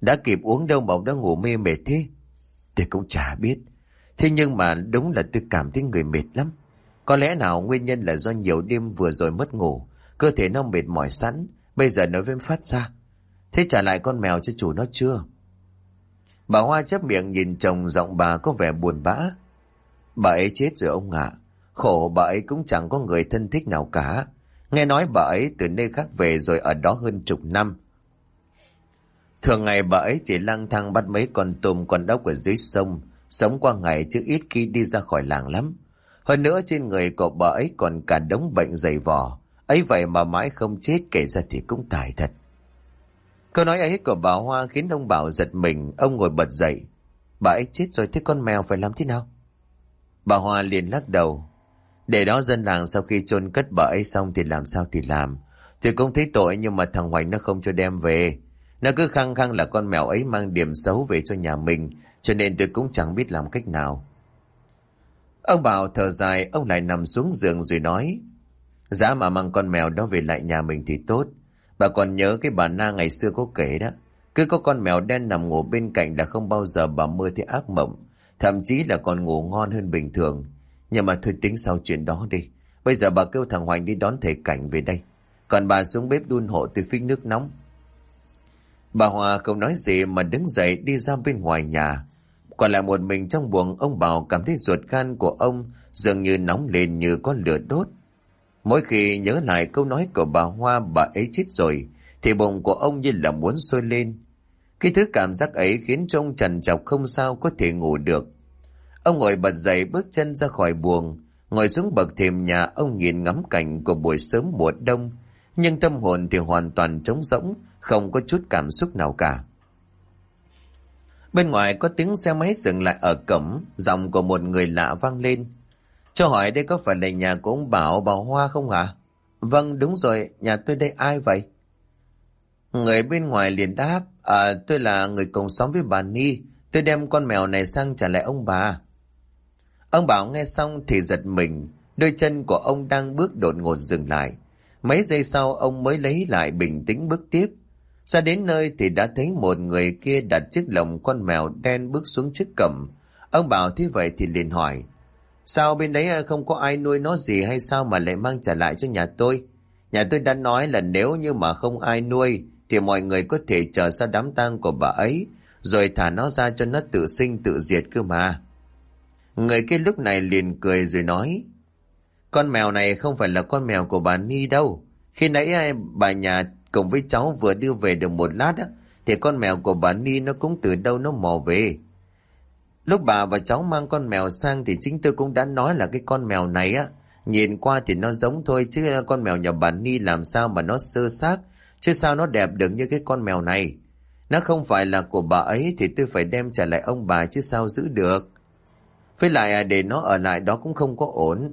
Đã kịp uống đâu mà ông đã ngủ mê mệt thế. Tôi cũng chả biết. Thế nhưng mà đúng là tôi cảm thấy người mệt lắm. Có lẽ nào nguyên nhân là do nhiều đêm vừa rồi mất ngủ. Cơ thể nó mệt mỏi sẵn. Bây giờ nó viêm phát ra. Thế trả lại con mèo cho chủ nó chưa? Bà Hoa chép miệng nhìn chồng giọng bà có vẻ buồn bã. Bà ấy chết rồi ông ạ. Khổ, bà ấy cũng chẳng có người thân thích nào cả. Nghe nói bà ấy từ nơi khác về rồi ở đó hơn chục năm. Thường ngày bà ấy chỉ lang thang bắt mấy con tôm con đốc ở dưới sông, sống qua ngày chứ ít khi đi ra khỏi làng lắm. Hơn nữa trên người của bà ấy còn cả đống bệnh dày vò. ấy vậy mà mãi không chết kể ra thì cũng tài thật. Câu nói ấy của bà Hoa khiến ông Bảo giật mình, ông ngồi bật dậy. Bà ấy chết rồi thế con mèo phải làm thế nào? Bà Hoa liền lắc đầu. Để đó dân làng sau khi chôn cất bà ấy xong thì làm sao thì làm. Thì cũng thấy tội nhưng mà thằng Hoành nó không cho đem về. Nó cứ khăng khăng là con mèo ấy mang điểm xấu về cho nhà mình, cho nên tôi cũng chẳng biết làm cách nào. Ông Bảo thở dài, ông lại nằm xuống giường rồi nói. Giá mà mang con mèo đó về lại nhà mình thì tốt. Bà còn nhớ cái bà Na ngày xưa có kể đó. Cứ có con mèo đen nằm ngủ bên cạnh là không bao giờ bà mơ thấy ác mộng. Thậm chí là còn ngủ ngon hơn bình thường. Nhưng mà thôi tính sau chuyện đó đi. Bây giờ bà kêu thằng Hoành đi đón thầy cảnh về đây. Còn bà xuống bếp đun hộ tôi phích nước nóng. Bà Hòa không nói gì mà đứng dậy đi ra bên ngoài nhà. Còn lại một mình trong buồng ông Bảo cảm thấy ruột gan của ông dường như nóng lên như có lửa đốt. Mỗi khi nhớ lại câu nói của bà Hoa bà ấy chết rồi, thì bụng của ông như là muốn sôi lên. Cái thứ cảm giác ấy khiến cho ông trần trọc không sao có thể ngủ được. Ông ngồi bật dậy bước chân ra khỏi buồng, ngồi xuống bậc thềm nhà ông nhìn ngắm cảnh của buổi sớm mùa đông, nhưng tâm hồn thì hoàn toàn trống rỗng, không có chút cảm xúc nào cả. Bên ngoài có tiếng xe máy dừng lại ở cổng, giọng của một người lạ vang lên. Cho hỏi đây có phải là nhà của ông Bảo, bà Hoa không hả? Vâng, đúng rồi, nhà tôi đây ai vậy? Người bên ngoài liền đáp, à, tôi là người cùng xóm với bà Ni, tôi đem con mèo này sang trả lại ông bà. Ông Bảo nghe xong thì giật mình, đôi chân của ông đang bước đột ngột dừng lại. Mấy giây sau ông mới lấy lại bình tĩnh bước tiếp. Ra đến nơi thì đã thấy một người kia đặt chiếc lồng con mèo đen bước xuống chiếc cẩm. Ông Bảo thế vậy thì liền hỏi, Sao bên đấy à, không có ai nuôi nó gì hay sao mà lại mang trả lại cho nhà tôi? Nhà tôi đã nói là nếu như mà không ai nuôi thì mọi người có thể chờ sau đám tang của bà ấy rồi thả nó ra cho nó tự sinh tự diệt cơ mà. Người kia lúc này liền cười rồi nói Con mèo này không phải là con mèo của bà Ni đâu. Khi nãy à, bà nhà cùng với cháu vừa đưa về được một lát á, thì con mèo của bà Ni nó cũng từ đâu nó mò về. Lúc bà và cháu mang con mèo sang thì chính tôi cũng đã nói là cái con mèo này á, nhìn qua thì nó giống thôi chứ con mèo nhà bà Ni làm sao mà nó sơ xác, chứ sao nó đẹp được như cái con mèo này. Nó không phải là của bà ấy thì tôi phải đem trả lại ông bà chứ sao giữ được. Với lại à, để nó ở lại đó cũng không có ổn.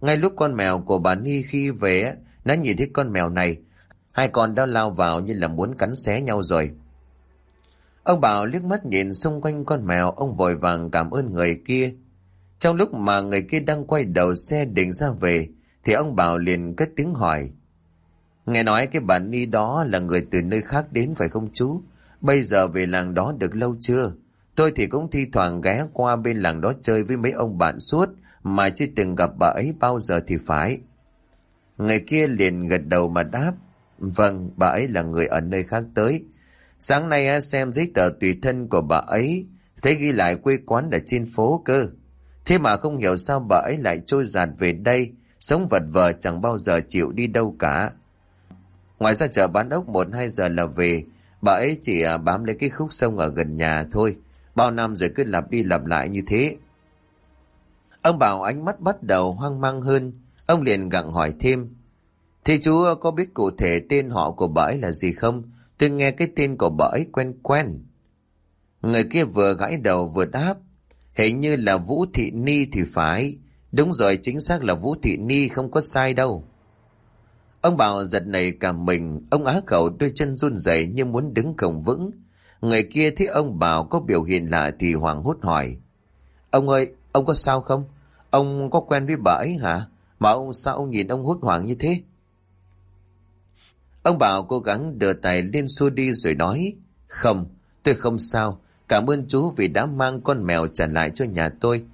Ngay lúc con mèo của bà Ni khi về, nó nhìn thấy con mèo này. Hai con đã lao vào như là muốn cắn xé nhau rồi. Ông Bảo liếc mắt nhìn xung quanh con mèo, ông vội vàng cảm ơn người kia. Trong lúc mà người kia đang quay đầu xe định ra về, thì ông Bảo liền cất tiếng hỏi. Nghe nói cái bà Ni đó là người từ nơi khác đến phải không chú? Bây giờ về làng đó được lâu chưa? Tôi thì cũng thi thoảng ghé qua bên làng đó chơi với mấy ông bạn suốt, mà chưa từng gặp bà ấy bao giờ thì phải. Người kia liền gật đầu mà đáp. Vâng, bà ấy là người ở nơi khác tới. Sáng nay xem giấy tờ tùy thân của bà ấy, thấy ghi lại quê quán ở trên phố cơ. Thế mà không hiểu sao bà ấy lại trôi giạt về đây, sống vật vờ chẳng bao giờ chịu đi đâu cả. Ngoài ra chợ bán ốc một hai giờ là về, bà ấy chỉ à, bám lấy cái khúc sông ở gần nhà thôi. Bao năm rồi cứ lặp đi lặp lại như thế. Ông bảo ánh mắt bắt đầu hoang mang hơn, ông liền gặng hỏi thêm. Thì chú có biết cụ thể tên họ của bà ấy là gì không? Tôi nghe cái tên của bà ấy quen quen. Người kia vừa gãi đầu vừa đáp. Hình như là Vũ Thị Ni thì phải. Đúng rồi, chính xác là Vũ Thị Ni không có sai đâu. Ông Bảo giật nảy cả mình, ông á khẩu đôi chân run rẩy như muốn đứng không vững. Người kia thấy ông Bảo có biểu hiện lạ thì hoảng hốt hỏi. Ông ơi, ông có sao không? Ông có quen với bà ấy hả? Mà ông sao ông nhìn ông hốt hoảng như thế? Ông Bảo cố gắng đưa tay lên xua đi rồi nói. Không, tôi không sao. Cảm ơn chú vì đã mang con mèo trả lại cho nhà tôi.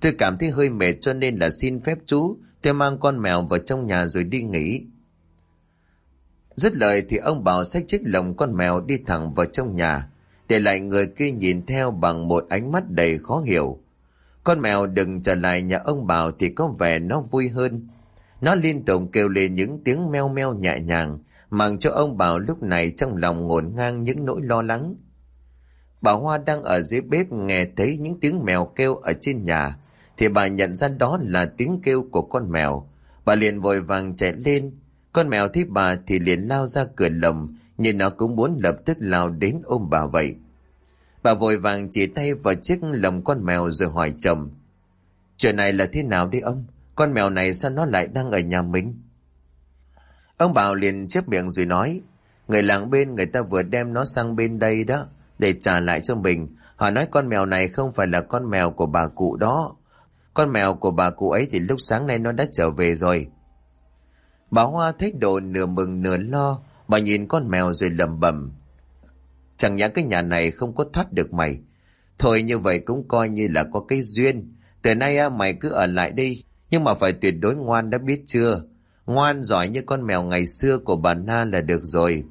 Tôi cảm thấy hơi mệt cho nên là xin phép chú. Tôi mang con mèo vào trong nhà rồi đi nghỉ. Dứt lời thì ông Bảo xách chiếc lồng con mèo đi thẳng vào trong nhà. Để lại người kia nhìn theo bằng một ánh mắt đầy khó hiểu. Con mèo đừng trở lại nhà ông Bảo thì có vẻ nó vui hơn. Nó liên tục kêu lên những tiếng meo meo nhẹ nhàng, mang cho ông Bảo lúc này trong lòng ngổn ngang những nỗi lo lắng. Bà Hoa đang ở dưới bếp nghe thấy những tiếng mèo kêu ở trên nhà, thì bà nhận ra đó là tiếng kêu của con mèo. Bà liền vội vàng chạy lên, con mèo thấy bà thì liền lao ra cửa lồng, nhưng nó cũng muốn lập tức lao đến ôm bà vậy. Bà vội vàng chỉ tay vào chiếc lồng con mèo rồi hỏi chồng. Chuyện này là thế nào đi ông? Con mèo này sao nó lại đang ở nhà mình? Ông Bảo liền chép miệng rồi nói, người làng bên người ta vừa đem nó sang bên đây đó, để trả lại cho mình. Họ nói con mèo này không phải là con mèo của bà cụ đó. Con mèo của bà cụ ấy thì lúc sáng nay nó đã trở về rồi. Bà Hoa thấy đồ nửa mừng nửa lo, bà nhìn con mèo rồi lầm bầm. Chẳng nhẽ cái nhà này không có thoát được mày. Thôi như vậy cũng coi như là có cái duyên. Từ nay mày cứ ở lại đi nhưng mà phải tuyệt đối ngoan đã biết chưa? Ngoan giỏi như con mèo ngày xưa của bà Na là được rồi.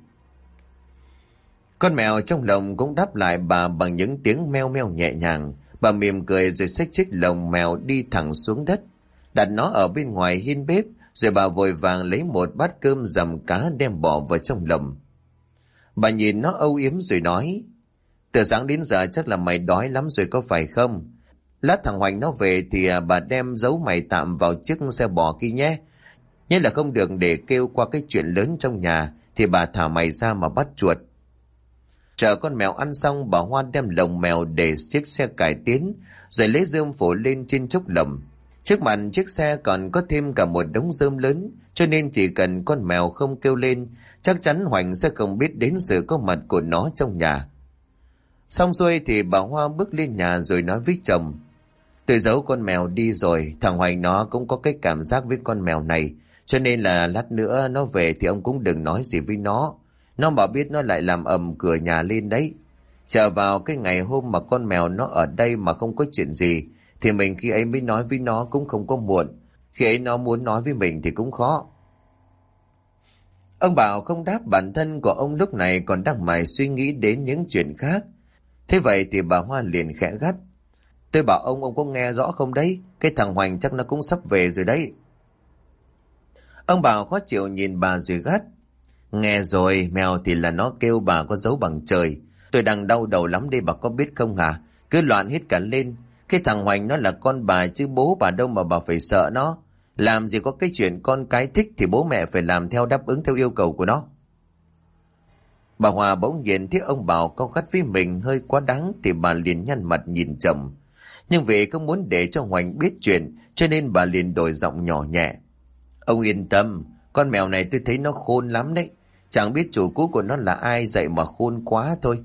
Con mèo trong lồng cũng đáp lại bà bằng những tiếng meo meo nhẹ nhàng. Bà mỉm cười rồi xách chiếc lồng mèo đi thẳng xuống đất. Đặt nó ở bên ngoài hiên bếp, rồi bà vội vàng lấy một bát cơm dầm cá đem bỏ vào trong lồng. Bà nhìn nó âu yếm rồi nói, từ sáng đến giờ chắc là mày đói lắm rồi có phải không? Lát thằng Hoành nó về thì à, bà đem giấu mày tạm vào chiếc xe bò kia nhé nhất là không được để kêu qua cái chuyện lớn trong nhà thì bà thả mày ra mà bắt chuột. Chờ con mèo ăn xong bà hoa đem lồng mèo để chiếc xe cải tiến rồi lấy rơm phủ lên trên chốc lồng. Trước mặt chiếc xe còn có thêm cả một đống rơm lớn cho nên chỉ cần con mèo không kêu lên chắc chắn Hoành sẽ không biết đến sự có mặt của nó trong nhà. Xong xuôi thì bà Hoa bước lên nhà rồi nói với chồng Tôi giấu con mèo đi rồi, thằng Hoành nó cũng có cái cảm giác với con mèo này cho nên là lát nữa nó về thì ông cũng đừng nói gì với nó. Nó mà biết nó lại làm ầm cửa nhà lên đấy. Chờ vào cái ngày hôm mà con mèo nó ở đây mà không có chuyện gì, thì mình khi ấy mới nói với nó cũng không có muộn. Khi ấy nó muốn nói với mình thì cũng khó. Ông bảo không đáp bản thân của ông lúc này còn đang mải suy nghĩ đến những chuyện khác. Thế vậy thì bà Hoa liền khẽ gắt. Tôi bảo ông, ông có nghe rõ không đấy? Cái thằng Hoành chắc nó cũng sắp về rồi đấy. Ông bảo khó chịu nhìn bà rồi gắt. Nghe rồi, mèo thì là nó kêu bà có dấu bằng trời. Tôi đang đau đầu lắm đây bà có biết không hả? Cứ loạn hết cả lên. Cái thằng Hoành nó là con bà chứ bố bà đâu mà bà phải sợ nó. Làm gì có cái chuyện con cái thích thì bố mẹ phải làm theo đáp ứng theo yêu cầu của nó. Bà Hòa bỗng nhiên thấy ông Bảo có gắt với mình hơi quá đáng thì bà liền nhăn mặt nhìn chồng. Nhưng vì không muốn để cho Hoành biết chuyện cho nên bà liền đổi giọng nhỏ nhẹ. Ông yên tâm, con mèo này tôi thấy nó khôn lắm đấy. Chẳng biết chủ cũ của nó là ai dạy mà khôn quá thôi.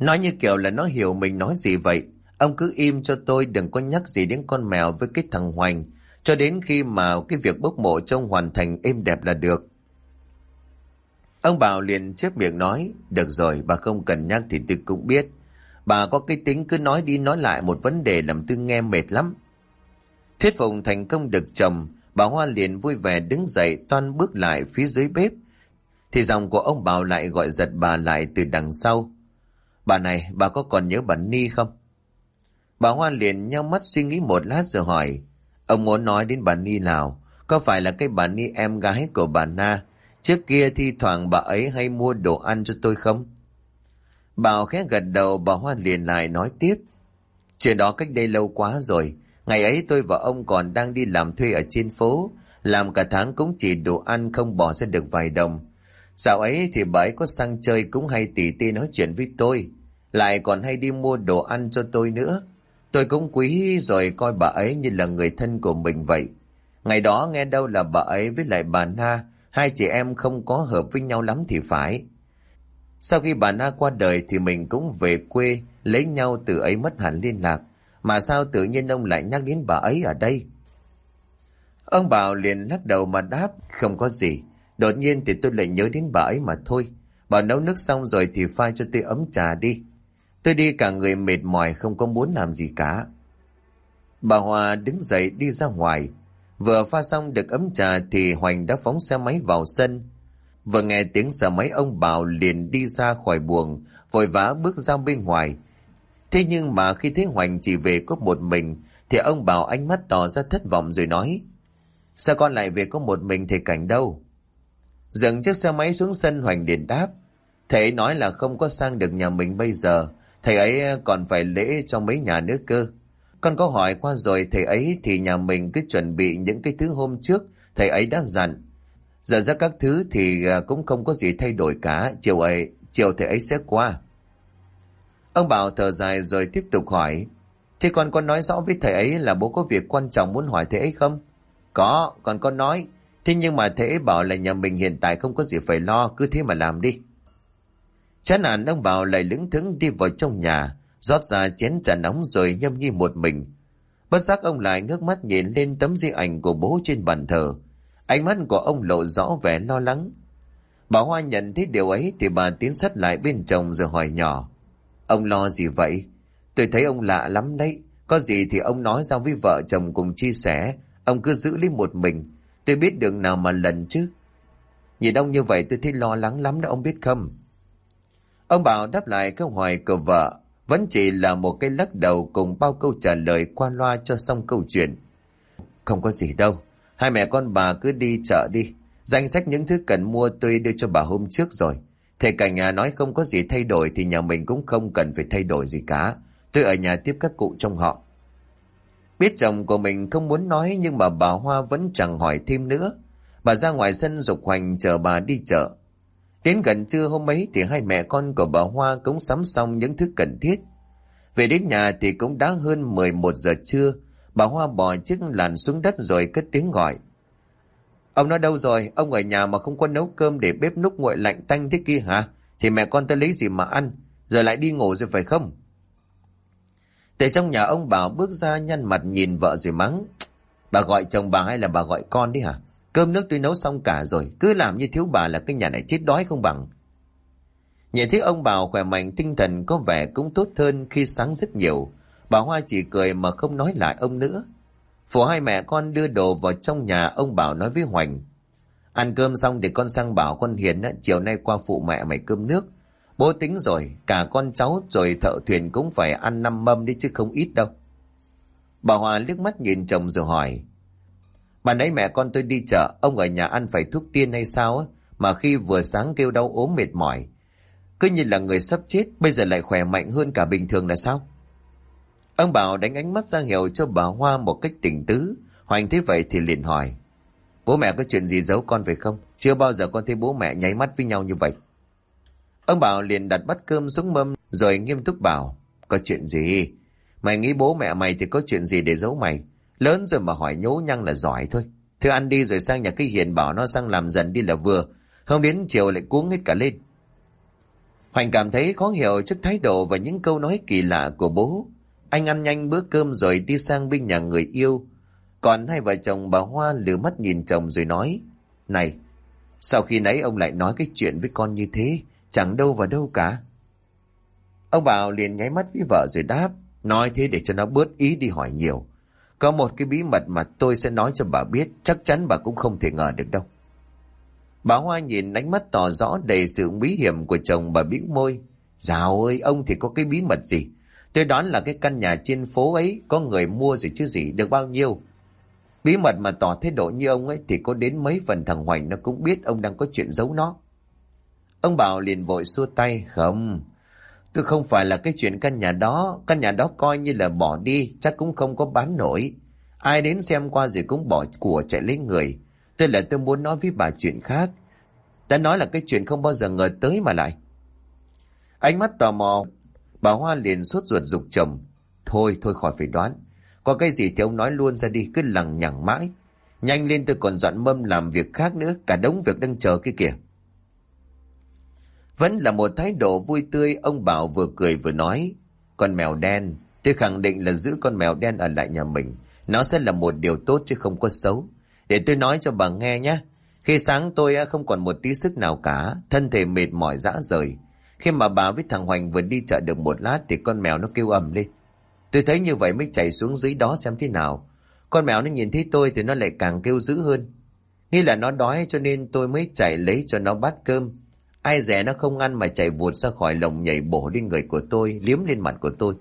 Nói như kiểu là nó hiểu mình nói gì vậy. Ông cứ im cho tôi đừng có nhắc gì đến con mèo với cái thằng Hoành. Cho đến khi mà cái việc bốc mộ trông hoàn thành êm đẹp là được. Ông Bảo liền chép miệng nói, được rồi, bà không cần nhắc thì tôi cũng biết. Bà có cái tính cứ nói đi nói lại một vấn đề làm tôi nghe mệt lắm. Thuyết phục thành công được chồng, bà Hoa liền vui vẻ đứng dậy toan bước lại phía dưới bếp. Thì dòng của ông Bảo lại gọi giật bà lại từ đằng sau. Bà này, bà có còn nhớ bà Ni không? Bà Hoa liền nhau mắt suy nghĩ một lát rồi hỏi. Ông muốn nói đến bà Ni nào? Có phải là cái bà Ni em gái của bà Na? Trước kia thi thoảng bà ấy hay mua đồ ăn cho tôi không? Bảo khẽ gật đầu bà Hoa liền lại nói tiếp. Chuyện đó cách đây lâu quá rồi. Ngày ấy tôi và ông còn đang đi làm thuê ở trên phố. Làm cả tháng cũng chỉ đủ ăn không bỏ ra được vài đồng. Dạo ấy thì bà ấy có sang chơi cũng hay tỉ tê nói chuyện với tôi. Lại còn hay đi mua đồ ăn cho tôi nữa. Tôi cũng quý rồi coi bà ấy như là người thân của mình vậy. Ngày đó nghe đâu là bà ấy với lại bà Na, hai chị em không có hợp với nhau lắm thì phải. Sau khi bà Na qua đời thì mình cũng về quê, lấy nhau từ ấy mất hẳn liên lạc. Mà sao tự nhiên ông lại nhắc đến bà ấy ở đây? Ông Bảo liền lắc đầu mà đáp, không có gì. Đột nhiên thì tôi lại nhớ đến bà ấy mà thôi. Bà nấu nước xong rồi thì pha cho tôi ấm trà đi. Tôi đi cả người mệt mỏi không có muốn làm gì cả. Bà Hòa đứng dậy đi ra ngoài. Vừa pha xong được ấm trà thì Hoành đã phóng xe máy vào sân. Vừa nghe tiếng xe máy ông Bảo liền đi ra khỏi buồng, vội vã bước ra bên ngoài. Thế nhưng mà khi thấy Hoành chỉ về có một mình, thì ông Bảo ánh mắt tỏ ra thất vọng rồi nói. Sao con lại về có một mình thầy Cảnh đâu? Dừng chiếc xe máy xuống sân Hoành liền đáp. Thầy nói là không có sang được nhà mình bây giờ, thầy ấy còn phải lễ cho mấy nhà nữa cơ. Con có hỏi qua rồi thầy ấy thì nhà mình cứ chuẩn bị những cái thứ hôm trước thầy ấy đã dặn. Giờ ra các thứ thì à, cũng không có gì thay đổi cả, chiều ấy, chiều thầy ấy sẽ qua. Ông Bảo thở dài rồi tiếp tục hỏi, Thế con có nói rõ với thầy ấy là bố có việc quan trọng muốn hỏi thầy ấy không? Có, con có nói. Thế nhưng mà thầy ấy bảo là nhà mình hiện tại không có gì phải lo, cứ thế mà làm đi. Chán nản ông Bảo lại lững thững đi vào trong nhà, rót ra chén trà nóng rồi nhâm nhi một mình. Bất giác ông lại ngước mắt nhìn lên tấm di ảnh của bố trên bàn thờ. Ánh mắt của ông lộ rõ vẻ lo lắng. Bà Hoa nhận thấy điều ấy thì bà tiến sát lại bên chồng rồi hỏi nhỏ. Ông lo gì vậy? Tôi thấy ông lạ lắm đấy. Có gì thì ông nói ra với vợ chồng cùng chia sẻ. Ông cứ giữ lấy một mình. Tôi biết đường nào mà lần chứ. Nhìn ông như vậy tôi thấy lo lắng lắm đó, ông biết không? Ông Bảo đáp lại câu hỏi của vợ vẫn chỉ là một cái lắc đầu cùng bao câu trả lời qua loa cho xong câu chuyện. Không có gì đâu. Hai mẹ con bà cứ đi chợ đi. Danh sách những thứ cần mua tôi đưa cho bà hôm trước rồi. Thầy cả nhà nói không có gì thay đổi thì nhà mình cũng không cần phải thay đổi gì cả. Tôi ở nhà tiếp các cụ trong họ. Biết chồng của mình không muốn nói nhưng mà bà Hoa vẫn chẳng hỏi thêm nữa. Bà ra ngoài sân dục hoành chờ bà đi chợ. Đến gần trưa hôm ấy thì hai mẹ con của bà Hoa cũng sắm xong những thứ cần thiết. Về đến nhà thì cũng đã hơn 11 giờ trưa. Bà Hoa bỏ chiếc làn xuống đất rồi cất tiếng gọi. Ông nói đâu rồi? Ông ở nhà mà không có nấu cơm để bếp núc nguội lạnh tanh thế kia hả? Thì mẹ con ta lấy gì mà ăn? Giờ lại đi ngủ rồi phải không? Từ trong nhà ông Bảo bước ra nhăn mặt nhìn vợ rồi mắng. Bà gọi chồng bà hay là bà gọi con đi hả? Cơm nước tôi nấu xong cả rồi, cứ làm như thiếu bà là cái nhà này chết đói không bằng. Nhìn thấy ông Bảo khỏe mạnh tinh thần có vẻ cũng tốt hơn khi sáng rất nhiều. Bà Hoa chỉ cười mà không nói lại ông nữa. Phụ hai mẹ con đưa đồ vào trong nhà ông Bảo nói với Hoành. Ăn cơm xong để con sang bảo con Hiền chiều nay qua phụ mẹ mày cơm nước. Bố tính rồi, cả con cháu rồi thợ thuyền cũng phải ăn năm mâm đi chứ không ít đâu. Bà Hòa liếc mắt nhìn chồng rồi hỏi. Bà nãy mẹ con tôi đi chợ, ông ở nhà ăn phải thuốc tiên hay sao á, mà khi vừa sáng kêu đau ốm mệt mỏi. Cứ như là người sắp chết, bây giờ lại khỏe mạnh hơn cả bình thường là sao? Ông Bảo đánh ánh mắt ra hiệu cho bà Hoa một cách tỉnh tứ. Hoành thấy vậy thì liền hỏi. Bố mẹ có chuyện gì giấu con về không? Chưa bao giờ con thấy bố mẹ nháy mắt với nhau như vậy. Ông Bảo liền đặt bát cơm xuống mâm, rồi nghiêm túc bảo. Có chuyện gì? Mày nghĩ bố mẹ mày thì có chuyện gì để giấu mày? Lớn rồi mà hỏi nhố nhăng là giỏi thôi. Thứ ăn đi rồi sang nhà cái hiền bảo nó sang làm dần đi là vừa. Không đến chiều lại cuống hết cả lên. Hoành cảm thấy khó hiểu trước thái độ và những câu nói kỳ lạ của bố. Anh ăn nhanh bữa cơm rồi đi sang bên nhà người yêu. Còn hai vợ chồng bà Hoa lừa mắt nhìn chồng rồi nói. Này, sau khi nãy ông lại nói cái chuyện với con như thế, chẳng đâu vào đâu cả. Ông Bảo liền nháy mắt với vợ rồi đáp. Nói thế để cho nó bớt ý đi hỏi nhiều. Có một cái bí mật mà tôi sẽ nói cho bà biết, chắc chắn bà cũng không thể ngờ được đâu. Bà Hoa nhìn ánh mắt tỏ rõ đầy sự bí hiểm của chồng bà bĩu môi. Dạo ơi, ông thì có cái bí mật gì? Tôi đoán là cái căn nhà trên phố ấy có người mua rồi chứ gì, được bao nhiêu? Bí mật mà tỏ thái độ như ông ấy thì có đến mấy phần thằng Hoành nó cũng biết ông đang có chuyện giấu nó. Ông Bảo liền vội xua tay, không, tôi không phải là cái chuyện căn nhà đó, căn nhà đó coi như là bỏ đi, chắc cũng không có bán nổi. Ai đến xem qua rồi cũng bỏ của chạy lấy người. Tôi là tôi muốn nói với bà chuyện khác. Đã nói là cái chuyện không bao giờ ngờ tới mà lại. Ánh mắt tò mò, bà Hoa liền sốt ruột dục chồng. Thôi, thôi khỏi phải đoán. Có cái gì thì ông nói luôn ra đi, cứ lằng nhằng mãi. Nhanh lên tôi còn dọn mâm làm việc khác nữa, cả đống việc đang chờ kia kìa. Vẫn là một thái độ vui tươi, ông Bảo vừa cười vừa nói. Con mèo đen, tôi khẳng định là giữ con mèo đen ở lại nhà mình. Nó sẽ là một điều tốt chứ không có xấu. Để tôi nói cho bà nghe nhé. Khi sáng tôi không còn một tí sức nào cả, thân thể mệt mỏi dã rời. Khi mà bà với thằng Hoành vừa đi chợ được một lát thì con mèo nó kêu ầm lên. Tôi thấy như vậy mới chạy xuống dưới đó xem thế nào. Con mèo nó nhìn thấy tôi thì nó lại càng kêu dữ hơn. Nghĩ là nó đói cho nên tôi mới chạy lấy cho nó bát cơm. Ai dè nó không ăn mà chạy vụt ra khỏi lồng nhảy bổ lên người của tôi, liếm lên mặt của tôi.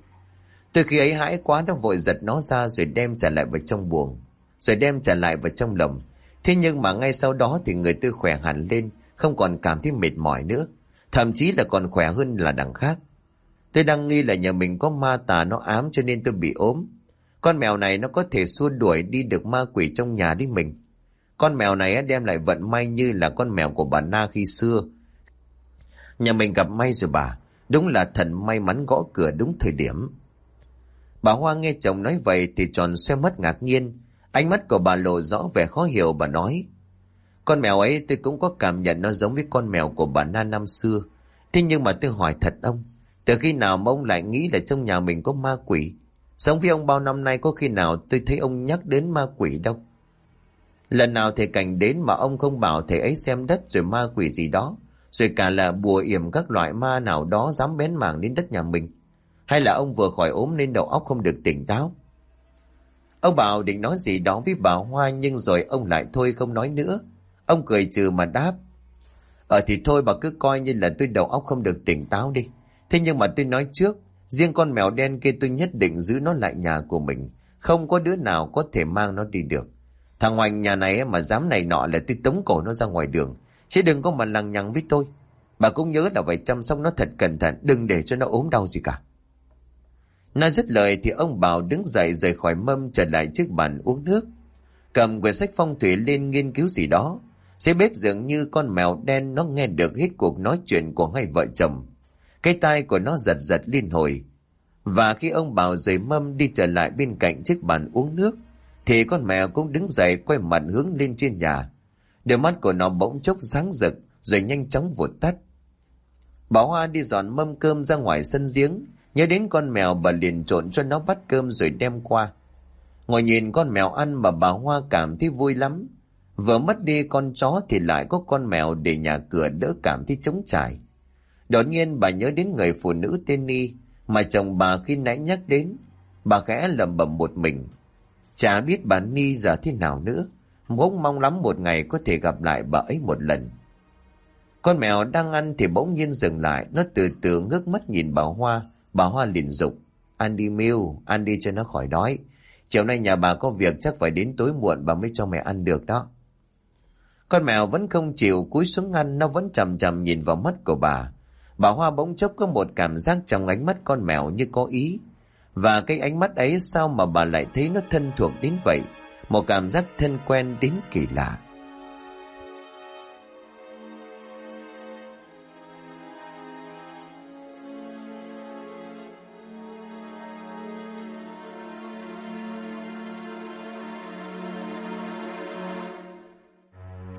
Từ khi ấy hãi quá nó vội giật nó ra rồi đem trả lại vào trong buồng. Rồi đem trả lại vào trong lồng. Thế nhưng mà ngay sau đó thì người tôi khỏe hẳn lên, không còn cảm thấy mệt mỏi nữa. Thậm chí là còn khỏe hơn là đằng khác. Tôi đang nghi là nhà mình có ma tà nó ám cho nên tôi bị ốm. Con mèo này nó có thể xua đuổi đi được ma quỷ trong nhà đi mình. Con mèo này đem lại vận may như là con mèo của bà Na khi xưa. Nhà mình gặp may rồi bà. Đúng là thần may mắn gõ cửa đúng thời điểm. Bà Hoa nghe chồng nói vậy thì tròn xoe mất ngạc nhiên. Ánh mắt của bà lộ rõ vẻ khó hiểu, bà nói. Con mèo ấy tôi cũng có cảm nhận nó giống với con mèo của bà Na năm xưa. Thế nhưng mà tôi hỏi thật ông, từ khi nào mà ông lại nghĩ là trong nhà mình có ma quỷ? Sống với ông bao năm nay có khi nào tôi thấy ông nhắc đến ma quỷ đâu? Lần nào thầy cảnh đến mà ông không bảo thầy ấy xem đất rồi ma quỷ gì đó, rồi cả là bùa yểm các loại ma nào đó dám bén mảng đến đất nhà mình. Hay là ông vừa khỏi ốm nên đầu óc không được tỉnh táo? Ông bảo định nói gì đó với bà Hoa nhưng rồi ông lại thôi không nói nữa. Ông cười trừ mà đáp. Ờ thì thôi bà cứ coi như là tôi đầu óc không được tỉnh táo đi. Thế nhưng mà tôi nói trước, riêng con mèo đen kia tôi nhất định giữ nó lại nhà của mình. Không có đứa nào có thể mang nó đi được. Thằng Hoành nhà này mà dám này nọ là tôi tống cổ nó ra ngoài đường. Chứ đừng có mà lằng nhằng với tôi. Bà cũng nhớ là phải chăm sóc nó thật cẩn thận, đừng để cho nó ốm đau gì cả. Nói dứt lời thì ông Bảo đứng dậy rời khỏi mâm trở lại chiếc bàn uống nước. Cầm quyển sách phong thủy lên nghiên cứu gì đó. Dưới bếp dường như con mèo đen nó nghe được hết cuộc nói chuyện của hai vợ chồng. Cái tai của nó giật giật liên hồi. Và khi ông Bảo rời mâm đi trở lại bên cạnh chiếc bàn uống nước, thì con mèo cũng đứng dậy quay mặt hướng lên trên nhà. Đôi mắt của nó bỗng chốc sáng rực, rồi nhanh chóng vụt tắt. Bà Hoa đi dọn mâm cơm ra ngoài sân giếng, nhớ đến con mèo bà liền trộn cho nó bắt cơm rồi đem qua. Ngồi nhìn con mèo ăn mà bà Hoa cảm thấy vui lắm. Vừa mất đi con chó thì lại có con mèo để nhà cửa đỡ cảm thấy trống trải. Đột nhiên bà nhớ đến người phụ nữ tên Ni mà chồng bà khi nãy nhắc đến. Bà khẽ lầm bầm một mình. Chả biết bà Ni giờ thế nào nữa. Bỗng mong lắm một ngày có thể gặp lại bà ấy một lần. Con mèo đang ăn thì bỗng nhiên dừng lại. Nó từ từ ngước mắt nhìn bà Hoa. Bà Hoa liền dục. Ăn đi Miu, ăn đi cho nó khỏi đói. Chiều nay nhà bà có việc chắc phải đến tối muộn bà mới cho mẹ ăn được đó. Con mèo vẫn không chịu cúi xuống ăn, nó vẫn chầm chầm nhìn vào mắt của bà. Bà Hoa bỗng chốc có một cảm giác trong ánh mắt con mèo như có ý. Và cái ánh mắt ấy sao mà bà lại thấy nó thân thuộc đến vậy? Một cảm giác thân quen đến kỳ lạ.